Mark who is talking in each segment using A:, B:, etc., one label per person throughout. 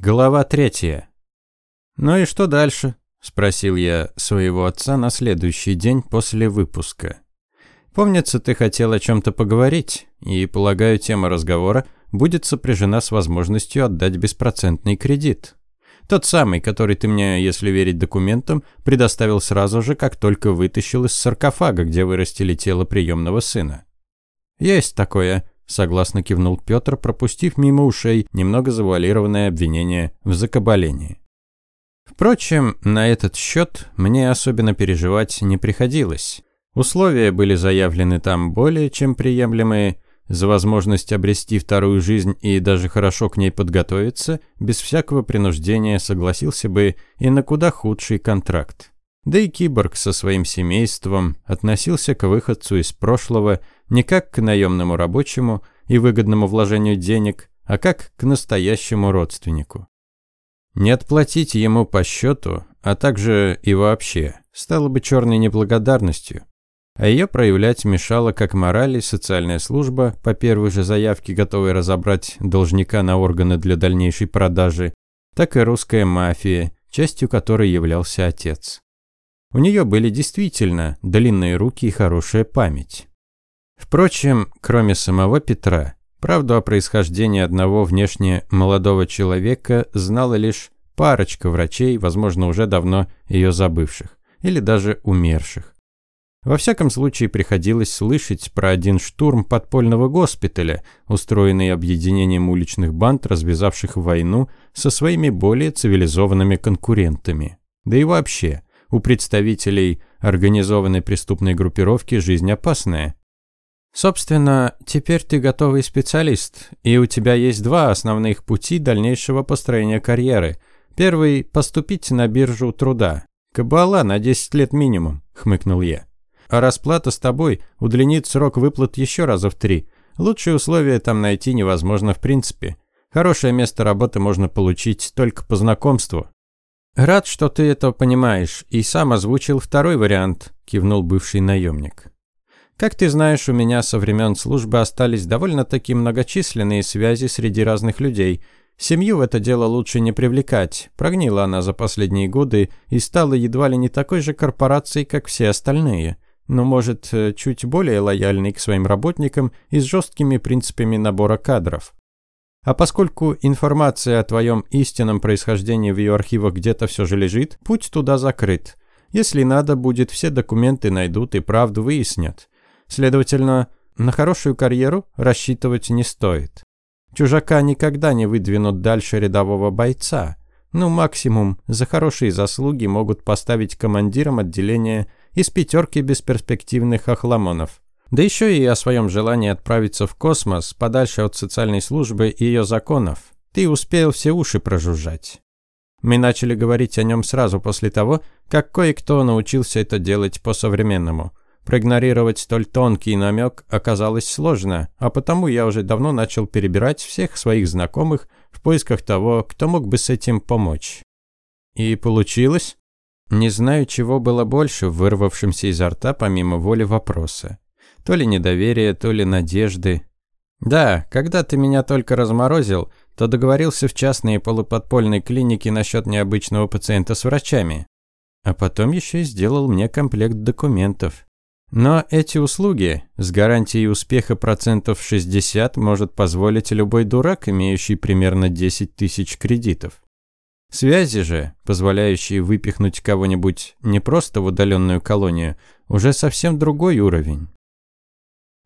A: Глава третья. «Ну и что дальше?» – спросил я своего отца на следующий день после выпуска. «Помнится, ты хотел о чем-то поговорить, и, полагаю, тема разговора будет сопряжена с возможностью отдать беспроцентный кредит. Тот самый, который ты мне, если верить документам, предоставил сразу же, как только вытащил из саркофага, где вырастили тело приемного сына». «Есть такое», согласно кивнул Петр, пропустив мимо ушей немного завуалированное обвинение в закабалении. Впрочем, на этот счет мне особенно переживать не приходилось. Условия были заявлены там более чем приемлемые, за возможность обрести вторую жизнь и даже хорошо к ней подготовиться, без всякого принуждения согласился бы и на куда худший контракт. Да и киборг со своим семейством относился к выходцу из прошлого не как к наемному рабочему и выгодному вложению денег, а как к настоящему родственнику. Не отплатить ему по счету, а также и вообще, стало бы черной неблагодарностью. А ее проявлять мешала как мораль и социальная служба, по первой же заявке готовой разобрать должника на органы для дальнейшей продажи, так и русская мафия, частью которой являлся отец. У нее были действительно длинные руки и хорошая память. Впрочем, кроме самого Петра, правду о происхождении одного внешне молодого человека знала лишь парочка врачей, возможно, уже давно ее забывших, или даже умерших. Во всяком случае, приходилось слышать про один штурм подпольного госпиталя, устроенный объединением уличных банд, развязавших войну со своими более цивилизованными конкурентами. Да и вообще, у представителей организованной преступной группировки жизнь опасная. Собственно, теперь ты готовый специалист, и у тебя есть два основных пути дальнейшего построения карьеры. Первый – поступить на биржу труда. Кабала на 10 лет минимум, хмыкнул я. А расплата с тобой удлинит срок выплат еще раза в три. Лучшие условия там найти невозможно в принципе. Хорошее место работы можно получить только по знакомству. «Рад, что ты это понимаешь, и сам озвучил второй вариант», – кивнул бывший наемник. «Как ты знаешь, у меня со времен службы остались довольно-таки многочисленные связи среди разных людей. Семью в это дело лучше не привлекать. Прогнила она за последние годы и стала едва ли не такой же корпорацией, как все остальные. Но, может, э, чуть более лояльной к своим работникам и с жесткими принципами набора кадров». А поскольку информация о твоем истинном происхождении в ее архивах где-то все же лежит, путь туда закрыт. Если надо будет, все документы найдут и правду выяснят. Следовательно, на хорошую карьеру рассчитывать не стоит. Чужака никогда не выдвинут дальше рядового бойца. Ну, максимум, за хорошие заслуги могут поставить командиром отделения из пятерки бесперспективных охламонов. Да еще и о своем желании отправиться в космос, подальше от социальной службы и ее законов. Ты успел все уши прожужжать. Мы начали говорить о нем сразу после того, как кое-кто научился это делать по-современному. Проигнорировать столь тонкий намек оказалось сложно, а потому я уже давно начал перебирать всех своих знакомых в поисках того, кто мог бы с этим помочь. И получилось? Не знаю, чего было больше в вырвавшемся изо рта помимо воли вопроса. То ли недоверие, то ли надежды. Да, когда ты меня только разморозил, то договорился в частные полуподпольные клиники насчет необычного пациента с врачами. А потом еще и сделал мне комплект документов. Но эти услуги с гарантией успеха процентов 60 может позволить любой дурак, имеющий примерно 10 тысяч кредитов. Связи же, позволяющие выпихнуть кого-нибудь не просто в удаленную колонию, уже совсем другой уровень.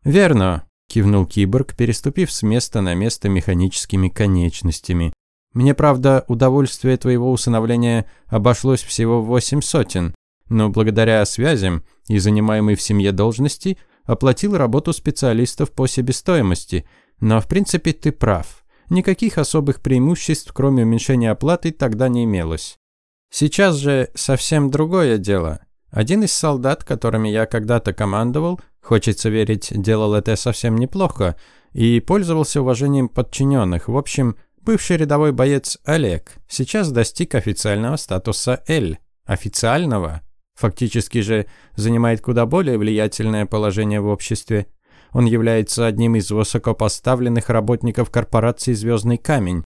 A: «Верно», – кивнул киборг, переступив с места на место механическими конечностями. «Мне, правда, удовольствие твоего усыновления обошлось всего в восемь сотен, но благодаря связям и занимаемой в семье должности оплатил работу специалистов по себестоимости, но в принципе ты прав. Никаких особых преимуществ, кроме уменьшения оплаты, тогда не имелось. Сейчас же совсем другое дело. Один из солдат, которыми я когда-то командовал, хочется верить, делал это совсем неплохо и пользовался уважением подчиненных. В общем, бывший рядовой боец Олег сейчас достиг официального статуса Л. Официального. Фактически же занимает куда более влиятельное положение в обществе. Он является одним из высокопоставленных работников корпорации «Звездный камень».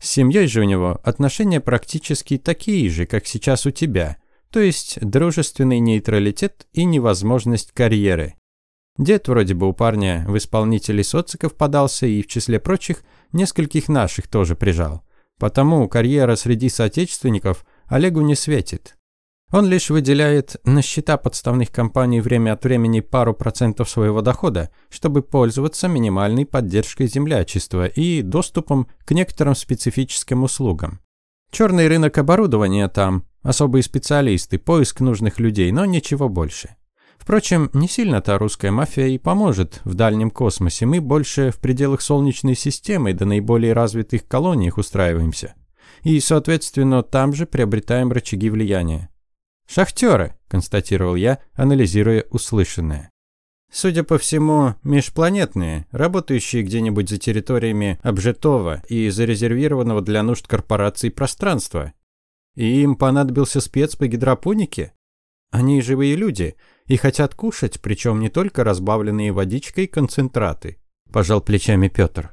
A: С семьей же у него отношения практически такие же, как сейчас у тебя, то есть дружественный нейтралитет и невозможность карьеры. Дед вроде бы у парня в исполнители социков подался и, в числе прочих, нескольких наших тоже прижал. Потому карьера среди соотечественников Олегу не светит. Он лишь выделяет на счета подставных компаний время от времени пару процентов своего дохода, чтобы пользоваться минимальной поддержкой землячества и доступом к некоторым специфическим услугам. Черный рынок оборудования там, особые специалисты, поиск нужных людей, но ничего больше. Впрочем, не сильно-то русская мафия и поможет в дальнем космосе. Мы больше в пределах Солнечной системы до наиболее развитых колониях устраиваемся. И, соответственно, там же приобретаем рычаги влияния. «Шахтеры», – констатировал я, анализируя услышанное. Судя по всему, межпланетные, работающие где-нибудь за территориями обжитого и зарезервированного для нужд корпораций пространства. И им понадобился спец по гидропонике? Они живые люди и хотят кушать, причем не только разбавленные водичкой концентраты, пожал плечами Петр.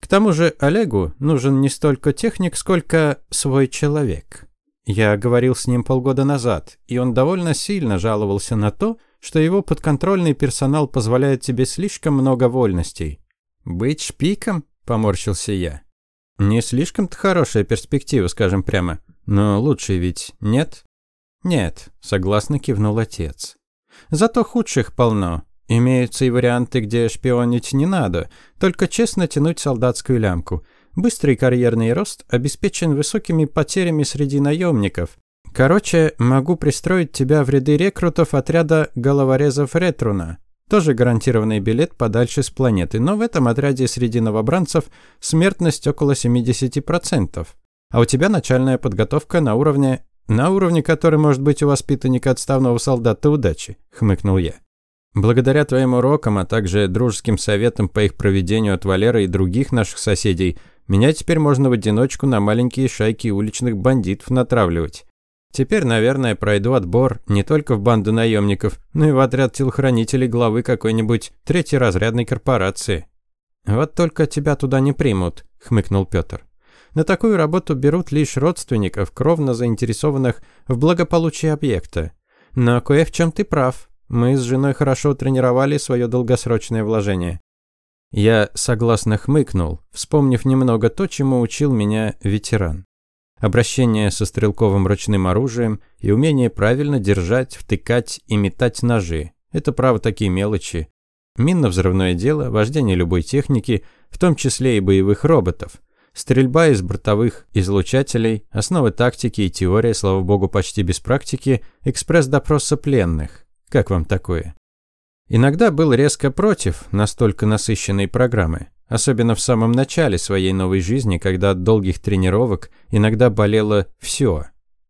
A: К тому же Олегу нужен не столько техник, сколько свой человек. Я говорил с ним полгода назад, и он довольно сильно жаловался на то, что его подконтрольный персонал позволяет тебе слишком много вольностей. «Быть шпиком?» – поморщился я. «Не слишком-то хорошая перспектива, скажем прямо. Но лучше ведь нет?» «Нет», – согласно кивнул отец. «Зато худших полно. Имеются и варианты, где шпионить не надо, только честно тянуть солдатскую лямку. Быстрый карьерный рост обеспечен высокими потерями среди наемников. Короче, могу пристроить тебя в ряды рекрутов отряда головорезов Ретруна. Тоже гарантированный билет подальше с планеты, но в этом отряде среди новобранцев смертность около 70%. А у тебя начальная подготовка на уровне... На уровне, который может быть у воспитанника отставного солдата удачи, хмыкнул я. Благодаря твоим урокам, а также дружеским советам по их проведению от Валера и других наших соседей, меня теперь можно в одиночку на маленькие шайки уличных бандитов натравливать. Теперь, наверное, пройду отбор не только в банду наемников, но и в отряд телохранителей главы какой-нибудь третьеразрядной корпорации. «Вот только тебя туда не примут», — хмыкнул Петр. «На такую работу берут лишь родственников, кровно заинтересованных в благополучии объекта. Но кое в чем ты прав. Мы с женой хорошо тренировали свое долгосрочное вложение. Я согласно хмыкнул, вспомнив немного то, чему учил меня ветеран. Обращение со стрелковым ручным оружием и умение правильно держать, втыкать и метать ножи. Это право такие мелочи. Минно-взрывное дело, вождение любой техники, в том числе и боевых роботов. Стрельба из бортовых излучателей, основы тактики и теория, слава богу, почти без практики, экспресс-допроса пленных. Как вам такое? Иногда был резко против настолько насыщенной программы, особенно в самом начале своей новой жизни, когда от долгих тренировок иногда болело все.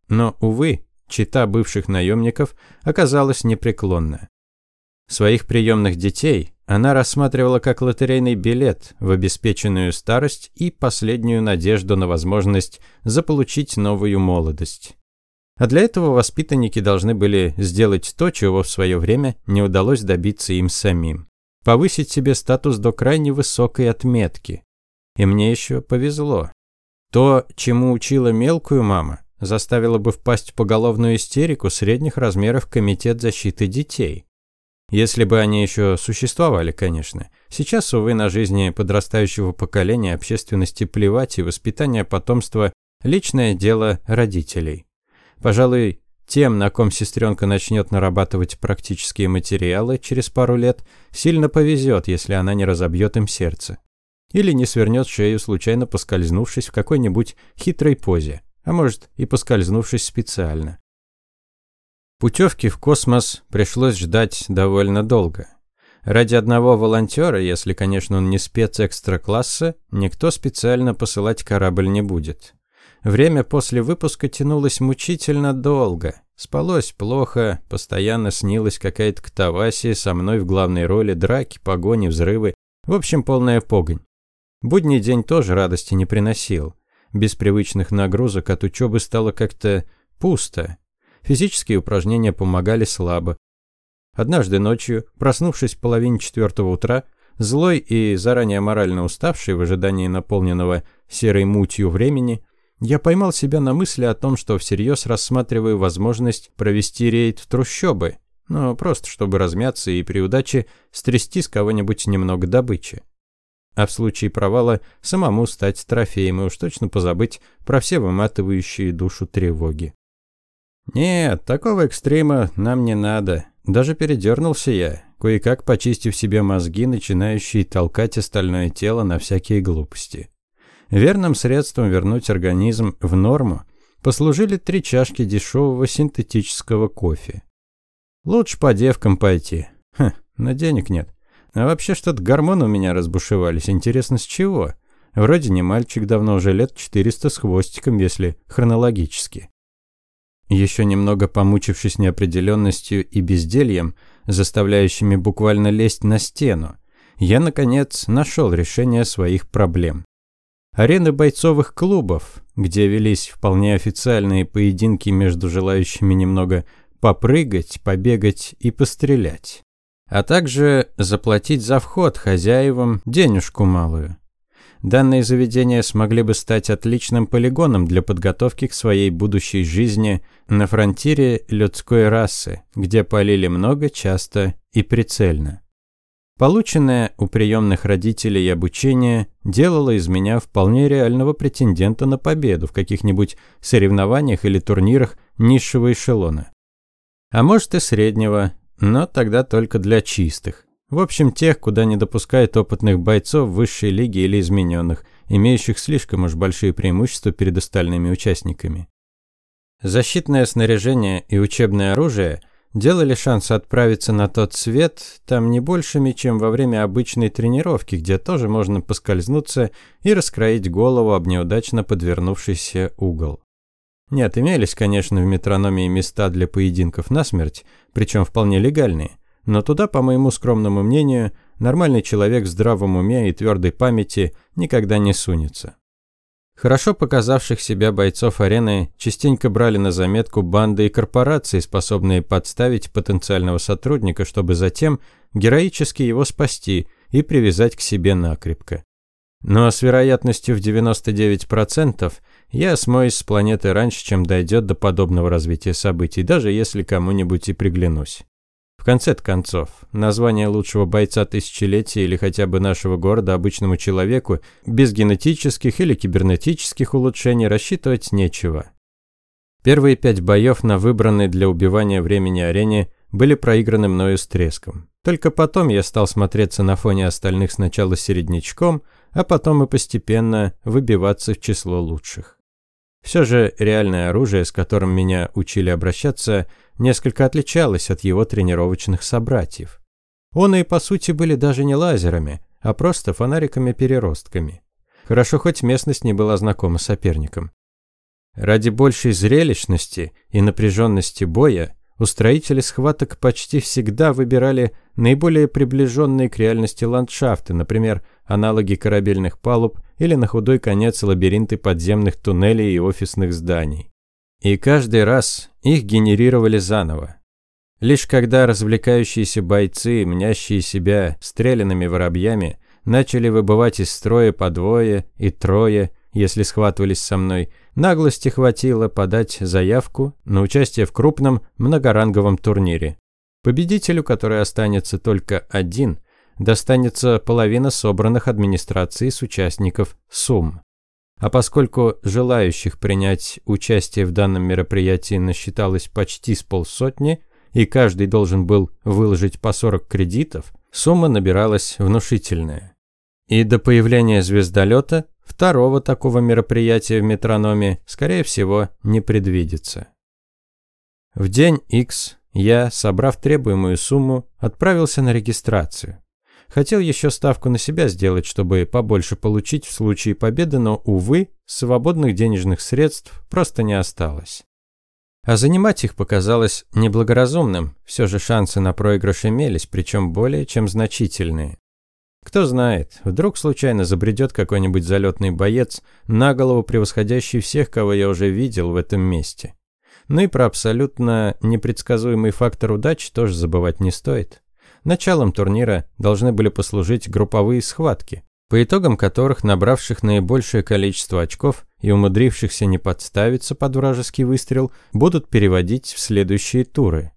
A: Но, увы, чита бывших наемников оказалась непреклонна. Своих приемных детей она рассматривала как лотерейный билет в обеспеченную старость и последнюю надежду на возможность заполучить новую молодость. А для этого воспитанники должны были сделать то, чего в свое время не удалось добиться им самим. Повысить себе статус до крайне высокой отметки. И мне еще повезло. То, чему учила мелкую мама, заставило бы впасть в поголовную истерику средних размеров Комитет защиты детей. Если бы они еще существовали, конечно. Сейчас, увы, на жизни подрастающего поколения общественности плевать и воспитание потомства – личное дело родителей. Пожалуй, тем, на ком сестренка начнет нарабатывать практические материалы через пару лет, сильно повезет, если она не разобьет им сердце. Или не свернет шею, случайно поскользнувшись в какой-нибудь хитрой позе, а может и поскользнувшись специально. Путевки в космос пришлось ждать довольно долго. Ради одного волонтера, если, конечно, он не спец экстра-класса, никто специально посылать корабль не будет. Время после выпуска тянулось мучительно долго. Спалось плохо, постоянно снилась какая-то катавасия со мной в главной роли, драки, погони, взрывы. В общем, полная погонь. Будний день тоже радости не приносил. Без привычных нагрузок от учебы стало как-то пусто. Физические упражнения помогали слабо. Однажды ночью, проснувшись в половине четвертого утра, злой и заранее морально уставший в ожидании наполненного серой мутью времени, я поймал себя на мысли о том, что всерьез рассматриваю возможность провести рейд в трущобы, но просто чтобы размяться и при удаче стрясти с кого-нибудь немного добычи. А в случае провала самому стать трофеем и уж точно позабыть про все выматывающие душу тревоги. Нет, такого экстрима нам не надо. Даже передернулся я, кое-как почистив себе мозги, начинающие толкать остальное тело на всякие глупости. Верным средством вернуть организм в норму послужили три чашки дешевого синтетического кофе. Лучше по девкам пойти. Хм, на денег нет. А вообще что-то гормоны у меня разбушевались. Интересно, с чего? Вроде не мальчик, давно уже лет 400 с хвостиком, если хронологически. Еще немного помучившись неопределенностью и бездельем, заставляющими буквально лезть на стену, я, наконец, нашел решение своих проблем. Арены бойцовых клубов, где велись вполне официальные поединки между желающими немного попрыгать, побегать и пострелять. А также заплатить за вход хозяевам денежку малую. Данные заведения смогли бы стать отличным полигоном для подготовки к своей будущей жизни на фронтире людской расы, где полили много, часто и прицельно. Полученное у приемных родителей обучение делало из меня вполне реального претендента на победу в каких-нибудь соревнованиях или турнирах низшего эшелона. А может и среднего, но тогда только для чистых. В общем, тех, куда не допускают опытных бойцов высшей лиги или измененных, имеющих слишком уж большие преимущества перед остальными участниками. Защитное снаряжение и учебное оружие делали шанс отправиться на тот свет там не большими, чем во время обычной тренировки, где тоже можно поскользнуться и раскроить голову об неудачно подвернувшийся угол. Нет, имелись, конечно, в метрономии места для поединков насмерть, причем вполне легальные, но туда, по моему скромному мнению, нормальный человек в здравом уме и твердой памяти никогда не сунется. Хорошо показавших себя бойцов арены частенько брали на заметку банды и корпорации, способные подставить потенциального сотрудника, чтобы затем героически его спасти и привязать к себе накрепко. Но с вероятностью в 99% я смоюсь с планеты раньше, чем дойдет до подобного развития событий, даже если кому-нибудь и приглянусь. В конце концов, название лучшего бойца тысячелетия или хотя бы нашего города обычному человеку без генетических или кибернетических улучшений рассчитывать нечего. Первые пять боев на выбранной для убивания времени арене были проиграны мною с треском. Только потом я стал смотреться на фоне остальных сначала середнячком, а потом и постепенно выбиваться в число лучших. Все же реальное оружие, с которым меня учили обращаться – несколько отличалась от его тренировочных собратьев. Он и по сути были даже не лазерами, а просто фонариками-переростками. Хорошо, хоть местность не была знакома соперником. Ради большей зрелищности и напряженности боя устроители схваток почти всегда выбирали наиболее приближенные к реальности ландшафты, например, аналоги корабельных палуб или на худой конец лабиринты подземных туннелей и офисных зданий. И каждый раз их генерировали заново. Лишь когда развлекающиеся бойцы, мнящие себя стрелянными воробьями, начали выбывать из строя по двое и трое, если схватывались со мной, наглости хватило подать заявку на участие в крупном многоранговом турнире. Победителю, который останется только один, достанется половина собранных администрацией с участников сумм. А поскольку желающих принять участие в данном мероприятии насчиталось почти с полсотни, и каждый должен был выложить по 40 кредитов, сумма набиралась внушительная. И до появления звездолета второго такого мероприятия в метрономе, скорее всего, не предвидится. В день X я, собрав требуемую сумму, отправился на регистрацию. Хотел еще ставку на себя сделать, чтобы побольше получить в случае победы, но, увы, свободных денежных средств просто не осталось. А занимать их показалось неблагоразумным, все же шансы на проигрыш имелись, причем более чем значительные. Кто знает, вдруг случайно забредет какой-нибудь залетный боец, на голову превосходящий всех, кого я уже видел в этом месте. Ну и про абсолютно непредсказуемый фактор удачи тоже забывать не стоит. Началом турнира должны были послужить групповые схватки, по итогам которых набравших наибольшее количество очков и умудрившихся не подставиться под вражеский выстрел будут переводить в следующие туры.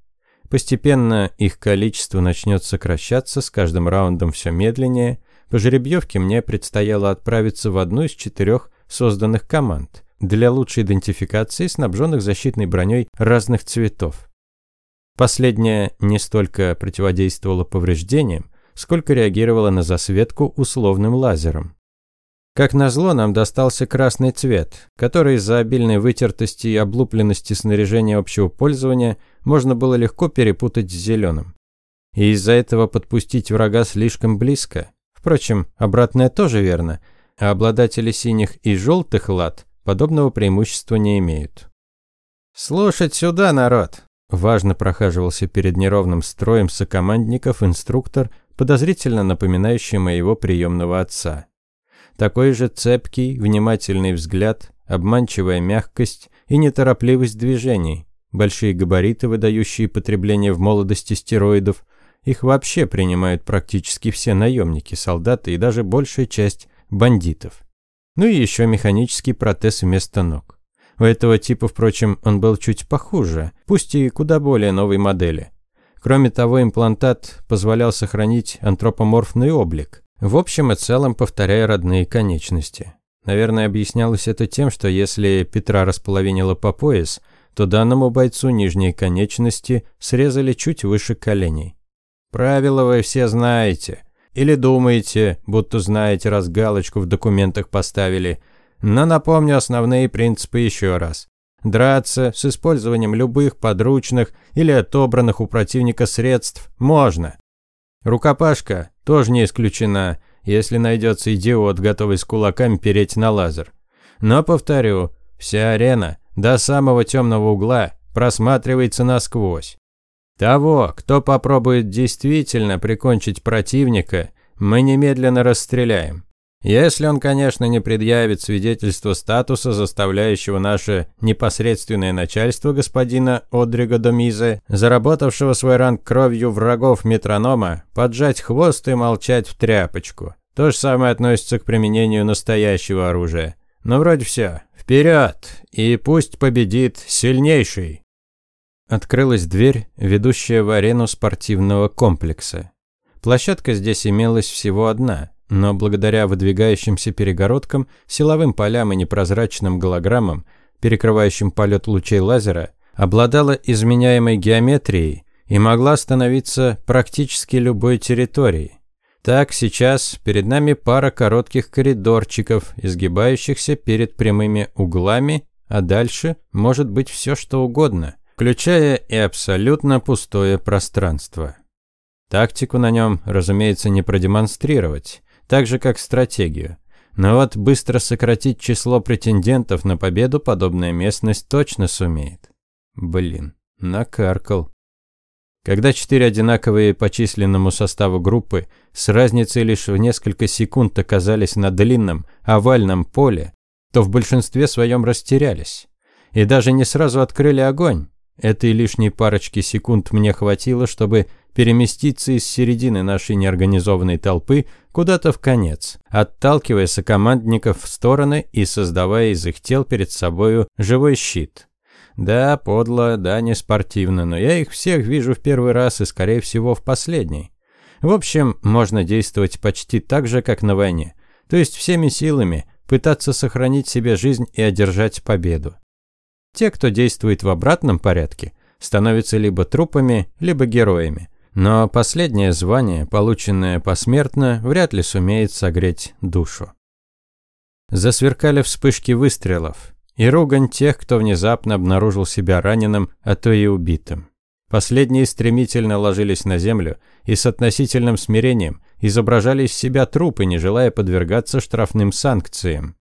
A: Постепенно их количество начнет сокращаться, с каждым раундом все медленнее. По жеребьевке мне предстояло отправиться в одну из четырех созданных команд для лучшей идентификации снабженных защитной броней разных цветов. Последняя не столько противодействовала повреждениям, сколько реагировала на засветку условным лазером. Как назло, нам достался красный цвет, который из-за обильной вытертости и облупленности снаряжения общего пользования можно было легко перепутать с зеленым. И из-за этого подпустить врага слишком близко. Впрочем, обратное тоже верно, а обладатели синих и желтых лад подобного преимущества не имеют. «Слушать сюда, народ!» Важно прохаживался перед неровным строем сокомандников инструктор, подозрительно напоминающий моего приемного отца. Такой же цепкий, внимательный взгляд, обманчивая мягкость и неторопливость движений, большие габариты, выдающие потребление в молодости стероидов, их вообще принимают практически все наемники, солдаты и даже большая часть бандитов. Ну и еще механический протез вместо ног. У этого типа, впрочем, он был чуть похуже, пусть и куда более новой модели. Кроме того, имплантат позволял сохранить антропоморфный облик, в общем и целом повторяя родные конечности. Наверное, объяснялось это тем, что если Петра располовинила по пояс, то данному бойцу нижние конечности срезали чуть выше коленей. Правила вы все знаете. Или думаете, будто знаете, раз галочку в документах поставили. Но напомню основные принципы еще раз. Драться с использованием любых подручных или отобранных у противника средств можно. Рукопашка тоже не исключена, если найдется идиот, готовый с кулаками переть на лазер. Но, повторю, вся арена до самого темного угла просматривается насквозь. Того, кто попробует действительно прикончить противника, мы немедленно расстреляем. Если он, конечно, не предъявит свидетельство статуса, заставляющего наше непосредственное начальство господина Одриго Домизе, заработавшего свой ранг кровью врагов метронома, поджать хвост и молчать в тряпочку. То же самое относится к применению настоящего оружия. Но вроде все. Вперед! И пусть победит сильнейший! Открылась дверь, ведущая в арену спортивного комплекса. Площадка здесь имелась всего одна, но благодаря выдвигающимся перегородкам, силовым полям и непрозрачным голограммам, перекрывающим полет лучей лазера, обладала изменяемой геометрией и могла становиться практически любой территорией. Так, сейчас перед нами пара коротких коридорчиков, изгибающихся перед прямыми углами, а дальше может быть все что угодно – включая и абсолютно пустое пространство. Тактику на нем, разумеется, не продемонстрировать, так же как стратегию. Но вот быстро сократить число претендентов на победу подобная местность точно сумеет. Блин, накаркал. Когда четыре одинаковые по численному составу группы с разницей лишь в несколько секунд оказались на длинном овальном поле, то в большинстве своем растерялись. И даже не сразу открыли огонь, Этой лишней парочки секунд мне хватило, чтобы переместиться из середины нашей неорганизованной толпы куда-то в конец, отталкивая сокомандников в стороны и создавая из их тел перед собою живой щит. Да, подло, да, не спортивно, но я их всех вижу в первый раз и, скорее всего, в последний. В общем, можно действовать почти так же, как на войне. То есть всеми силами пытаться сохранить себе жизнь и одержать победу. Те, кто действует в обратном порядке, становятся либо трупами, либо героями. Но последнее звание, полученное посмертно, вряд ли сумеет согреть душу. Засверкали вспышки выстрелов и ругань тех, кто внезапно обнаружил себя раненым, а то и убитым. Последние стремительно ложились на землю и с относительным смирением изображали из себя трупы, не желая подвергаться штрафным санкциям.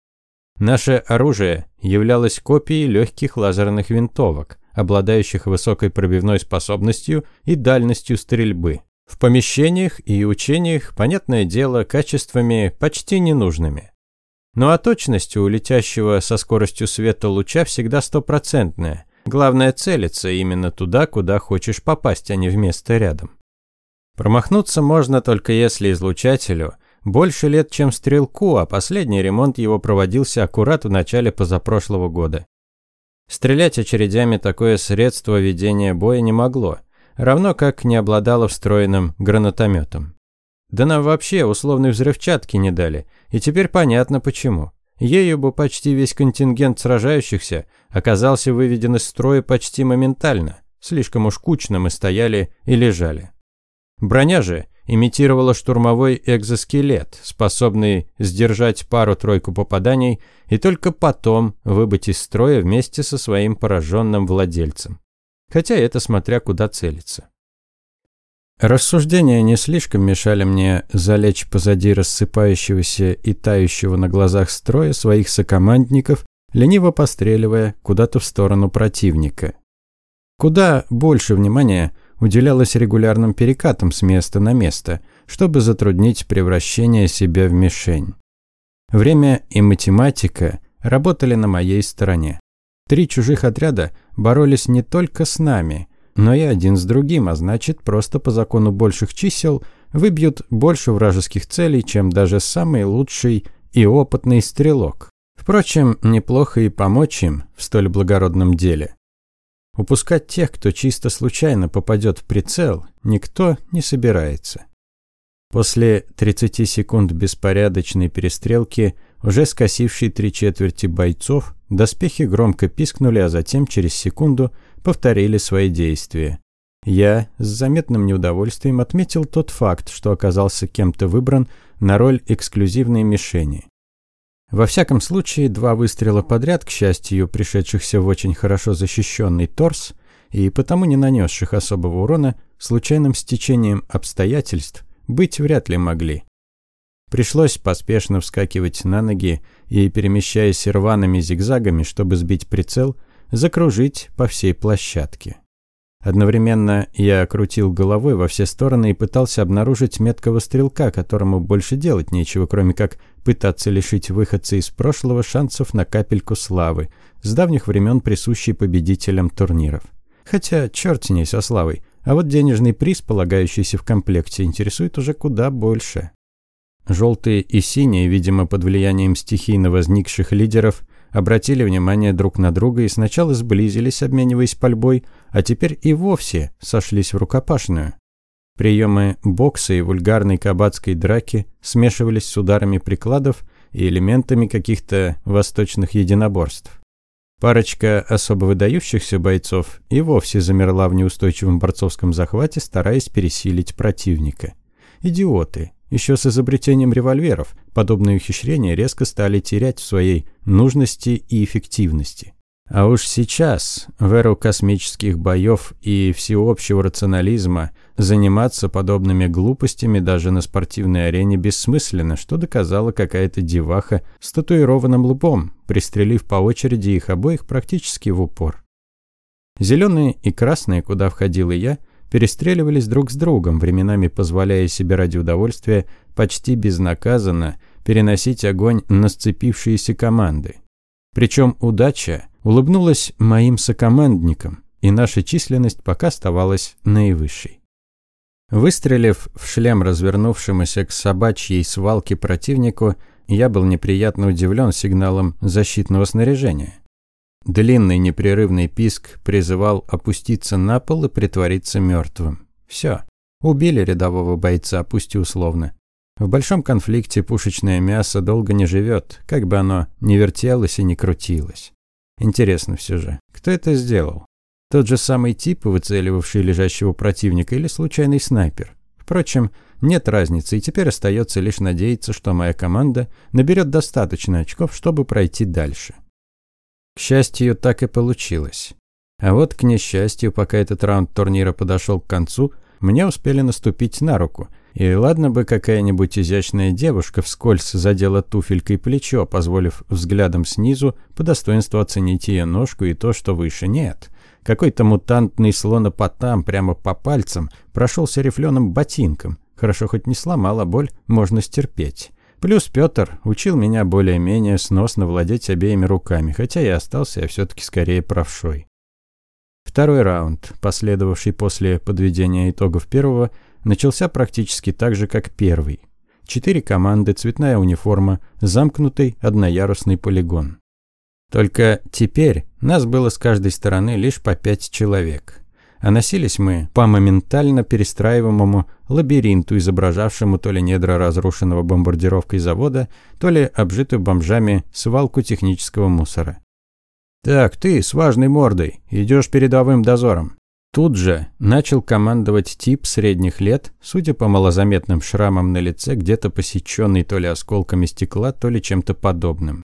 A: Наше оружие являлось копией легких лазерных винтовок, обладающих высокой пробивной способностью и дальностью стрельбы. В помещениях и учениях, понятное дело, качествами почти ненужными. Ну а точность у летящего со скоростью света луча всегда стопроцентная. Главное целиться именно туда, куда хочешь попасть, а не в место рядом. Промахнуться можно только если излучателю больше лет, чем стрелку, а последний ремонт его проводился аккурат в начале позапрошлого года. Стрелять очередями такое средство ведения боя не могло, равно как не обладало встроенным гранатометом. Да нам вообще условной взрывчатки не дали, и теперь понятно почему. Ею бы почти весь контингент сражающихся оказался выведен из строя почти моментально. Слишком уж кучно мы стояли и лежали. Броня же имитировала штурмовой экзоскелет, способный сдержать пару-тройку попаданий и только потом выбыть из строя вместе со своим пораженным владельцем. Хотя это смотря куда целиться. Рассуждения не слишком мешали мне залечь позади рассыпающегося и тающего на глазах строя своих сокомандников, лениво постреливая куда-то в сторону противника. Куда больше внимания уделялось регулярным перекатам с места на место, чтобы затруднить превращение себя в мишень. Время и математика работали на моей стороне. Три чужих отряда боролись не только с нами, но и один с другим, а значит, просто по закону больших чисел выбьют больше вражеских целей, чем даже самый лучший и опытный стрелок. Впрочем, неплохо и помочь им в столь благородном деле. Упускать тех, кто чисто случайно попадет в прицел, никто не собирается. После 30 секунд беспорядочной перестрелки, уже скосившей три четверти бойцов, доспехи громко пискнули, а затем через секунду повторили свои действия. Я с заметным неудовольствием отметил тот факт, что оказался кем-то выбран на роль эксклюзивной мишени. Во всяком случае, два выстрела подряд, к счастью, пришедшихся в очень хорошо защищенный торс и потому не нанесших особого урона, случайным стечением обстоятельств быть вряд ли могли. Пришлось поспешно вскакивать на ноги и, перемещаясь рваными зигзагами, чтобы сбить прицел, закружить по всей площадке. Одновременно я крутил головой во все стороны и пытался обнаружить меткого стрелка, которому больше делать нечего, кроме как пытаться лишить выходца из прошлого шансов на капельку славы, с давних времен присущей победителям турниров. Хотя черт с ней со славой, а вот денежный приз, полагающийся в комплекте, интересует уже куда больше. Желтые и синие, видимо, под влиянием стихийно возникших лидеров, обратили внимание друг на друга и сначала сблизились, обмениваясь пальбой, а теперь и вовсе сошлись в рукопашную. Приемы бокса и вульгарной кабацкой драки смешивались с ударами прикладов и элементами каких-то восточных единоборств. Парочка особо выдающихся бойцов и вовсе замерла в неустойчивом борцовском захвате, стараясь пересилить противника. Идиоты, еще с изобретением револьверов подобные ухищрения резко стали терять в своей нужности и эффективности. А уж сейчас, в эру космических боев и всеобщего рационализма, заниматься подобными глупостями даже на спортивной арене бессмысленно, что доказала какая-то деваха с татуированным лбом, пристрелив по очереди их обоих практически в упор. Зеленые и красные, куда входил и я, перестреливались друг с другом, временами позволяя себе ради удовольствия почти безнаказанно переносить огонь на сцепившиеся команды. Причем удача улыбнулась моим сокомандникам, и наша численность пока оставалась наивысшей. Выстрелив в шлем развернувшемуся к собачьей свалке противнику, я был неприятно удивлен сигналом защитного снаряжения. Длинный непрерывный писк призывал опуститься на пол и притвориться мертвым. Все. Убили рядового бойца, пусть и условно. В большом конфликте пушечное мясо долго не живет, как бы оно ни вертелось и ни крутилось. Интересно все же, кто это сделал? Тот же самый тип, выцеливавший лежащего противника, или случайный снайпер? Впрочем, нет разницы, и теперь остается лишь надеяться, что моя команда наберет достаточно очков, чтобы пройти дальше. К счастью, так и получилось. А вот, к несчастью, пока этот раунд турнира подошел к концу, мне успели наступить на руку. И ладно бы какая-нибудь изящная девушка вскользь задела туфелькой плечо, позволив взглядом снизу по достоинству оценить ее ножку и то, что выше нет. Какой-то мутантный слонопотам прямо по пальцам прошелся рифленым ботинком. Хорошо хоть не сломал, а боль можно стерпеть. Плюс Петр учил меня более-менее сносно владеть обеими руками, хотя и остался я все-таки скорее правшой. Второй раунд, последовавший после подведения итогов первого, начался практически так же, как первый. Четыре команды, цветная униформа, замкнутый одноярусный полигон. Только теперь нас было с каждой стороны лишь по пять человек. А носились мы по моментально перестраиваемому лабиринту, изображавшему то ли недра разрушенного бомбардировкой завода, то ли обжитую бомжами свалку технического мусора. «Так, ты с важной мордой, идешь передовым дозором». Тут же начал командовать тип средних лет, судя по малозаметным шрамам на лице, где-то посеченный то ли осколками стекла, то ли чем-то подобным.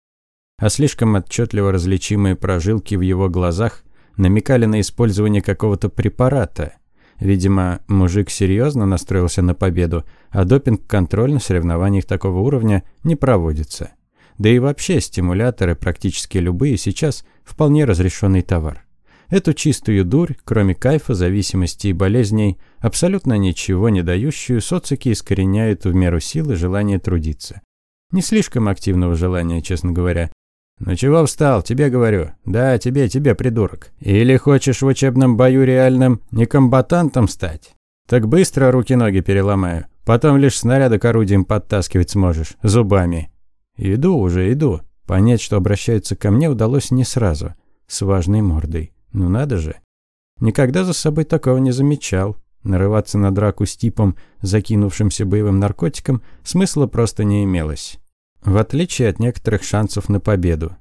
A: А слишком отчетливо различимые прожилки в его глазах намекали на использование какого-то препарата. Видимо, мужик серьезно настроился на победу, а допинг-контроль на соревнованиях такого уровня не проводится. Да и вообще стимуляторы, практически любые, сейчас вполне разрешенный товар. Эту чистую дурь, кроме кайфа, зависимости и болезней, абсолютно ничего не дающую, социки искореняют в меру силы желания трудиться. Не слишком активного желания, честно говоря, «Ну чего встал? Тебе говорю. Да, тебе, тебе, придурок. Или хочешь в учебном бою реальным некомбатантом стать? Так быстро руки-ноги переломаю. Потом лишь снаряды к орудиям подтаскивать сможешь. Зубами». «Иду уже, иду». Понять, что обращаются ко мне, удалось не сразу. С важной мордой. Ну надо же. Никогда за собой такого не замечал. Нарываться на драку с типом, закинувшимся боевым наркотиком, смысла просто не имелось в отличие от некоторых шансов на победу.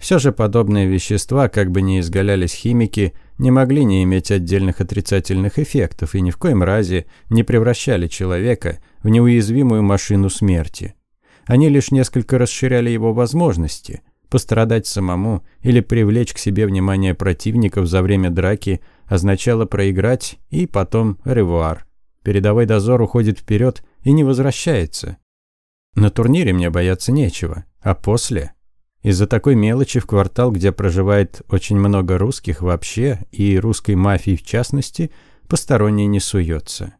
A: Все же подобные вещества, как бы ни изгалялись химики, не могли не иметь отдельных отрицательных эффектов и ни в коем разе не превращали человека в неуязвимую машину смерти. Они лишь несколько расширяли его возможности. Пострадать самому или привлечь к себе внимание противников за время драки означало проиграть и потом ревуар. Передовой дозор уходит вперед и не возвращается. На турнире мне бояться нечего, а после? Из-за такой мелочи в квартал, где проживает очень много русских вообще и русской мафии в частности, посторонний не суется.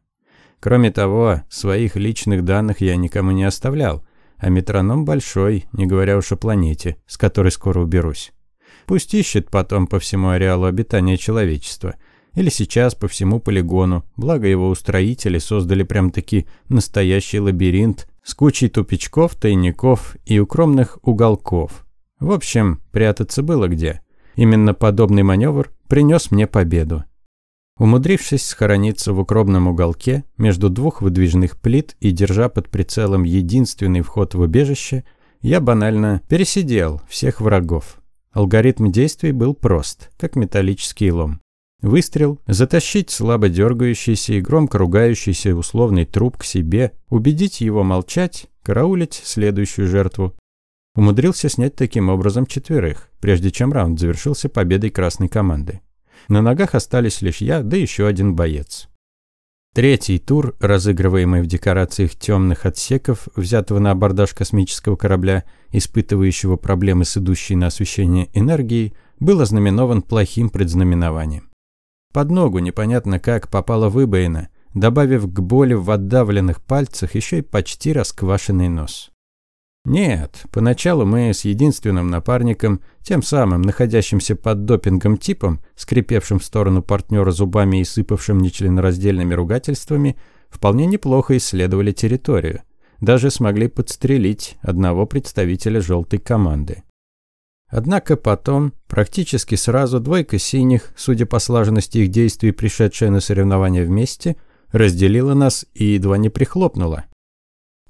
A: Кроме того, своих личных данных я никому не оставлял, а метроном большой, не говоря уж о планете, с которой скоро уберусь. Пусть ищет потом по всему ареалу обитания человечества. Или сейчас по всему полигону, благо его устроители создали прям-таки настоящий лабиринт с кучей тупичков, тайников и укромных уголков. В общем, прятаться было где. Именно подобный маневр принес мне победу. Умудрившись схорониться в укромном уголке между двух выдвижных плит и держа под прицелом единственный вход в убежище, я банально пересидел всех врагов. Алгоритм действий был прост, как металлический лом. Выстрел, затащить слабо дергающийся и громко ругающийся условный труп к себе, убедить его молчать, караулить следующую жертву. Умудрился снять таким образом четверых, прежде чем раунд завершился победой красной команды. На ногах остались лишь я, да еще один боец. Третий тур, разыгрываемый в декорациях темных отсеков, взятого на абордаж космического корабля, испытывающего проблемы с идущей на освещение энергией, был ознаменован плохим предзнаменованием. Под ногу непонятно как попала выбоина, добавив к боли в отдавленных пальцах еще и почти расквашенный нос. Нет, поначалу мы с единственным напарником, тем самым находящимся под допингом типом, скрипевшим в сторону партнера зубами и сыпавшим нечленораздельными ругательствами, вполне неплохо исследовали территорию. Даже смогли подстрелить одного представителя желтой команды. Однако потом, практически сразу, двойка синих, судя по слаженности их действий, пришедшая на соревнования вместе, разделила нас и едва не прихлопнула.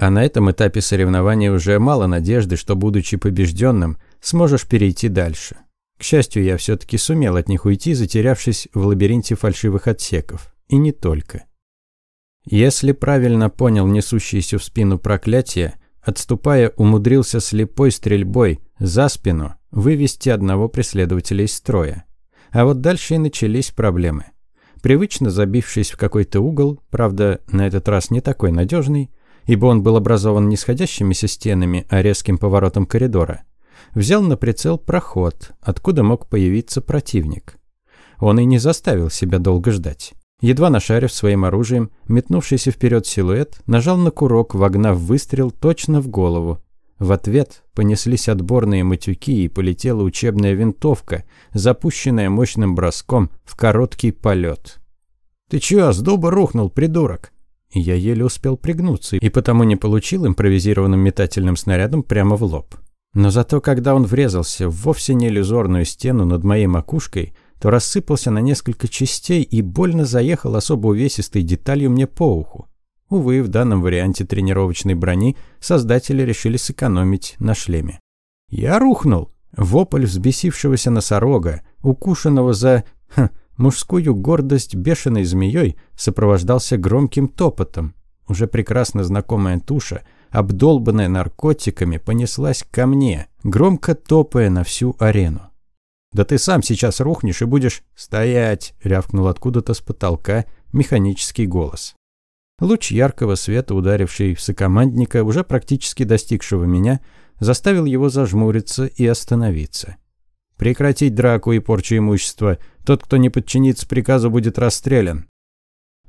A: А на этом этапе соревнования уже мало надежды, что, будучи побежденным, сможешь перейти дальше. К счастью, я все-таки сумел от них уйти, затерявшись в лабиринте фальшивых отсеков. И не только. Если правильно понял несущиеся в спину проклятие, отступая, умудрился слепой стрельбой за спину вывести одного преследователя из строя. А вот дальше и начались проблемы. Привычно забившись в какой-то угол, правда, на этот раз не такой надежный, ибо он был образован не сходящимися стенами, а резким поворотом коридора, взял на прицел проход, откуда мог появиться противник. Он и не заставил себя долго ждать. Едва нашарив своим оружием, метнувшийся вперед силуэт, нажал на курок, вогнав выстрел точно в голову, в ответ понеслись отборные матюки и полетела учебная винтовка, запущенная мощным броском в короткий полет. «Ты чё, с дуба рухнул, придурок?» Я еле успел пригнуться, и потому не получил импровизированным метательным снарядом прямо в лоб. Но зато, когда он врезался в вовсе не иллюзорную стену над моей макушкой, то рассыпался на несколько частей и больно заехал особо увесистой деталью мне по уху. Увы, в данном варианте тренировочной брони создатели решили сэкономить на шлеме. Я рухнул. Вопль взбесившегося носорога, укушенного за ха, мужскую гордость бешеной змеей, сопровождался громким топотом. Уже прекрасно знакомая туша, обдолбанная наркотиками, понеслась ко мне, громко топая на всю арену. «Да ты сам сейчас рухнешь и будешь...» «Стоять!» — рявкнул откуда-то с потолка механический голос. Луч яркого света, ударивший в сокомандника, уже практически достигшего меня, заставил его зажмуриться и остановиться. «Прекратить драку и порчу имущества. Тот, кто не подчинится приказу, будет расстрелян».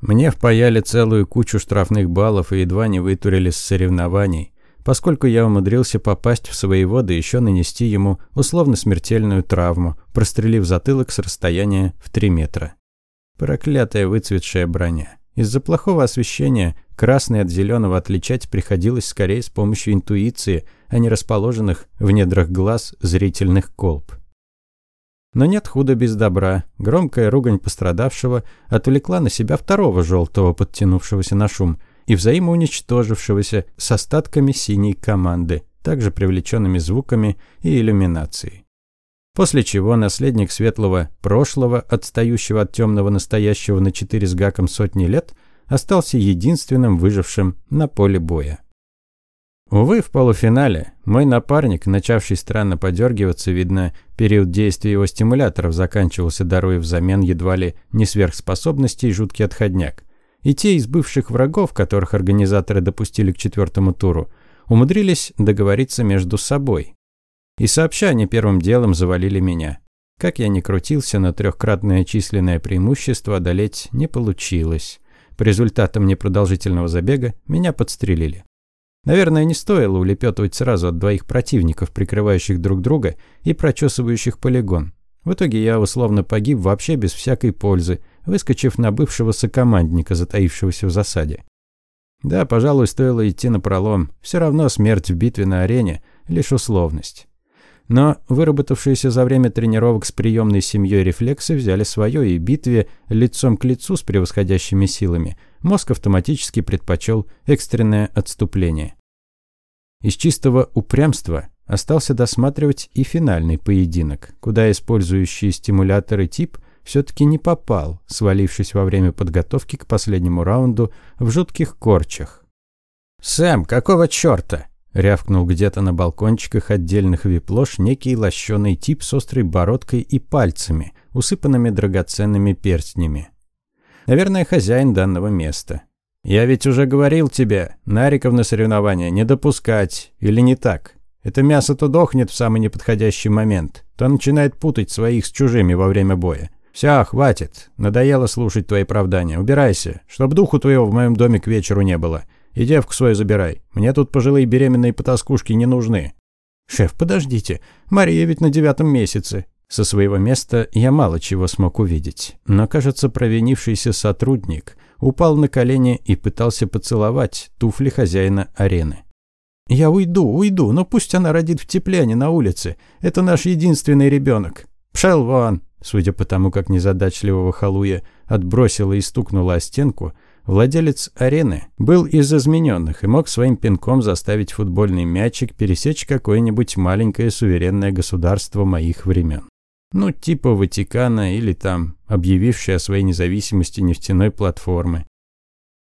A: Мне впаяли целую кучу штрафных баллов и едва не вытурили с соревнований, поскольку я умудрился попасть в своего, да еще нанести ему условно-смертельную травму, прострелив затылок с расстояния в 3 метра. Проклятая выцветшая броня. Из-за плохого освещения красный от зеленого отличать приходилось скорее с помощью интуиции, а не расположенных в недрах глаз зрительных колб. Но нет худа без добра. Громкая ругань пострадавшего отвлекла на себя второго желтого, подтянувшегося на шум, и взаимоуничтожившегося с остатками синей команды, также привлеченными звуками и иллюминацией. После чего наследник светлого прошлого, отстающего от темного настоящего на четыре с гаком сотни лет, остался единственным выжившим на поле боя. Увы, в полуфинале мой напарник, начавший странно подергиваться, видно, период действия его стимуляторов заканчивался, даруя взамен едва ли не сверхспособностей жуткий отходняк. И те из бывших врагов, которых организаторы допустили к четвертому туру, умудрились договориться между собой, и сообща они первым делом завалили меня. Как я ни крутился, но трехкратное численное преимущество одолеть не получилось. По результатам непродолжительного забега меня подстрелили. Наверное, не стоило улепетывать сразу от двоих противников, прикрывающих друг друга и прочесывающих полигон. В итоге я условно погиб вообще без всякой пользы, выскочив на бывшего сокомандника, затаившегося в засаде. Да, пожалуй, стоило идти на пролом. Все равно смерть в битве на арене – лишь условность. Но выработавшиеся за время тренировок с приемной семьей рефлексы взяли свое, и битве лицом к лицу с превосходящими силами мозг автоматически предпочел экстренное отступление. Из чистого упрямства остался досматривать и финальный поединок, куда использующий стимуляторы тип все-таки не попал, свалившись во время подготовки к последнему раунду в жутких корчах. «Сэм, какого черта?» Рявкнул где-то на балкончиках отдельных вип-лож некий лощеный тип с острой бородкой и пальцами, усыпанными драгоценными перстнями. Наверное, хозяин данного места. «Я ведь уже говорил тебе, нариков на соревнования не допускать, или не так? Это мясо то дохнет в самый неподходящий момент, то начинает путать своих с чужими во время боя. Все, хватит. Надоело слушать твои оправдания. Убирайся, чтоб духу твоего в моем доме к вечеру не было. И девку свою забирай. Мне тут пожилые беременные потаскушки не нужны». «Шеф, подождите. Мария ведь на девятом месяце». Со своего места я мало чего смог увидеть. Но, кажется, провинившийся сотрудник упал на колени и пытался поцеловать туфли хозяина арены. «Я уйду, уйду, но пусть она родит в тепле, а не на улице. Это наш единственный ребенок. Пшел вон!» Судя по тому, как незадачливого халуя отбросила и стукнула о стенку, Владелец арены был из измененных и мог своим пинком заставить футбольный мячик пересечь какое-нибудь маленькое суверенное государство моих времен. Ну, типа Ватикана или там, объявившее о своей независимости нефтяной платформы.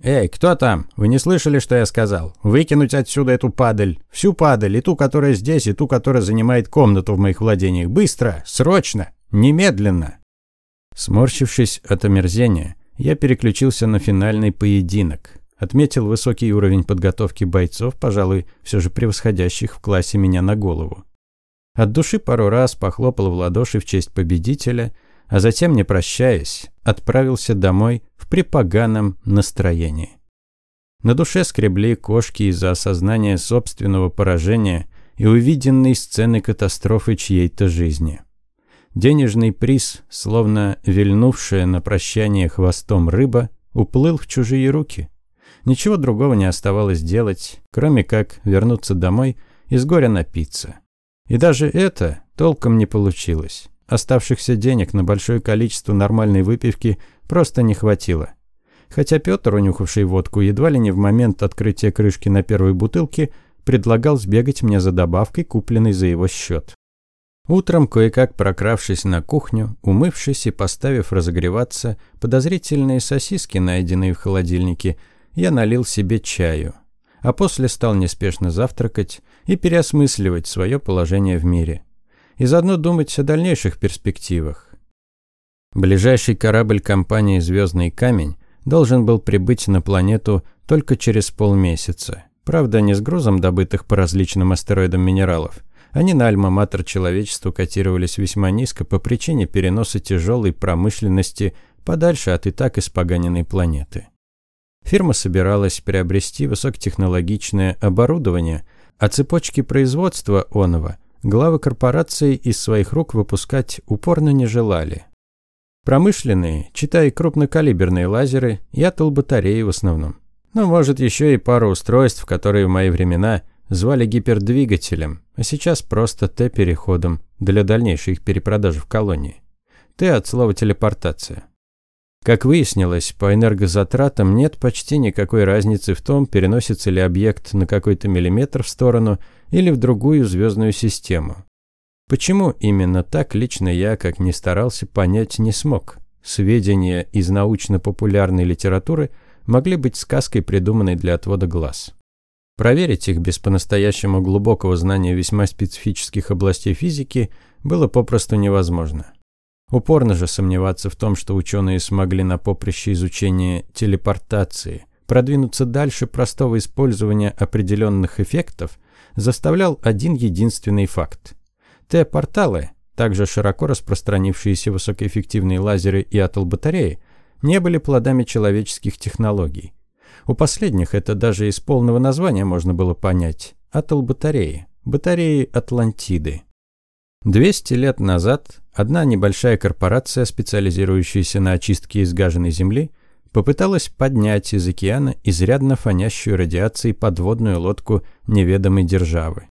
A: «Эй, кто там? Вы не слышали, что я сказал? Выкинуть отсюда эту падаль. Всю падаль, и ту, которая здесь, и ту, которая занимает комнату в моих владениях. Быстро! Срочно! Немедленно!» Сморщившись от омерзения, я переключился на финальный поединок. Отметил высокий уровень подготовки бойцов, пожалуй, все же превосходящих в классе меня на голову. От души пару раз похлопал в ладоши в честь победителя, а затем, не прощаясь, отправился домой в припоганом настроении. На душе скребли кошки из-за осознания собственного поражения и увиденной сцены катастрофы чьей-то жизни. Денежный приз, словно вильнувшая на прощание хвостом рыба, уплыл в чужие руки. Ничего другого не оставалось делать, кроме как вернуться домой и с горя напиться. И даже это толком не получилось. Оставшихся денег на большое количество нормальной выпивки просто не хватило. Хотя Петр, унюхавший водку, едва ли не в момент открытия крышки на первой бутылке, предлагал сбегать мне за добавкой, купленной за его счет. Утром, кое-как прокравшись на кухню, умывшись и поставив разогреваться подозрительные сосиски, найденные в холодильнике, я налил себе чаю. А после стал неспешно завтракать и переосмысливать свое положение в мире. И заодно думать о дальнейших перспективах. Ближайший корабль компании «Звездный камень» должен был прибыть на планету только через полмесяца. Правда, не с грузом добытых по различным астероидам минералов, они на альма-матер человечеству котировались весьма низко по причине переноса тяжелой промышленности подальше от и так испоганенной планеты. Фирма собиралась приобрести высокотехнологичное оборудование, а цепочки производства оного главы корпорации из своих рук выпускать упорно не желали. Промышленные, читай крупнокалиберные лазеры и атол-батареи в основном. Ну, может, еще и пару устройств, которые в мои времена – звали гипердвигателем, а сейчас просто Т-переходом для дальнейшей их перепродажи в колонии. Т от слова телепортация. Как выяснилось, по энергозатратам нет почти никакой разницы в том, переносится ли объект на какой-то миллиметр в сторону или в другую звездную систему. Почему именно так, лично я, как ни старался, понять не смог. Сведения из научно-популярной литературы могли быть сказкой, придуманной для отвода глаз. Проверить их без по-настоящему глубокого знания весьма специфических областей физики было попросту невозможно. Упорно же сомневаться в том, что ученые смогли на поприще изучения телепортации продвинуться дальше простого использования определенных эффектов, заставлял один единственный факт. Т-порталы, также широко распространившиеся высокоэффективные лазеры и атол-батареи, не были плодами человеческих технологий. У последних это даже из полного названия можно было понять. Атол батареи. Батареи Атлантиды. 200 лет назад одна небольшая корпорация, специализирующаяся на очистке изгаженной земли, попыталась поднять из океана изрядно фонящую радиацией подводную лодку неведомой державы.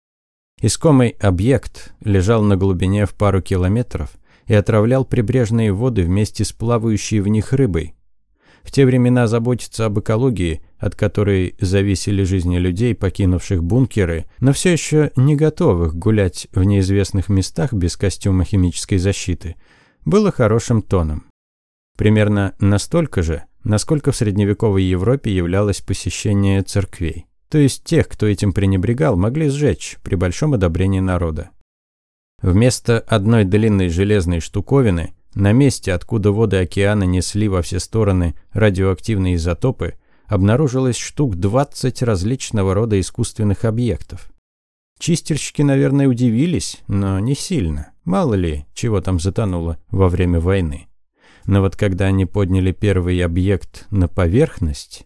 A: Искомый объект лежал на глубине в пару километров и отравлял прибрежные воды вместе с плавающей в них рыбой, в те времена заботиться об экологии, от которой зависели жизни людей, покинувших бункеры, но все еще не готовых гулять в неизвестных местах без костюма химической защиты, было хорошим тоном. Примерно настолько же, насколько в средневековой Европе являлось посещение церквей. То есть тех, кто этим пренебрегал, могли сжечь при большом одобрении народа. Вместо одной длинной железной штуковины на месте, откуда воды океана несли во все стороны радиоактивные изотопы, обнаружилось штук 20 различного рода искусственных объектов. Чистильщики, наверное, удивились, но не сильно. Мало ли, чего там затонуло во время войны. Но вот когда они подняли первый объект на поверхность...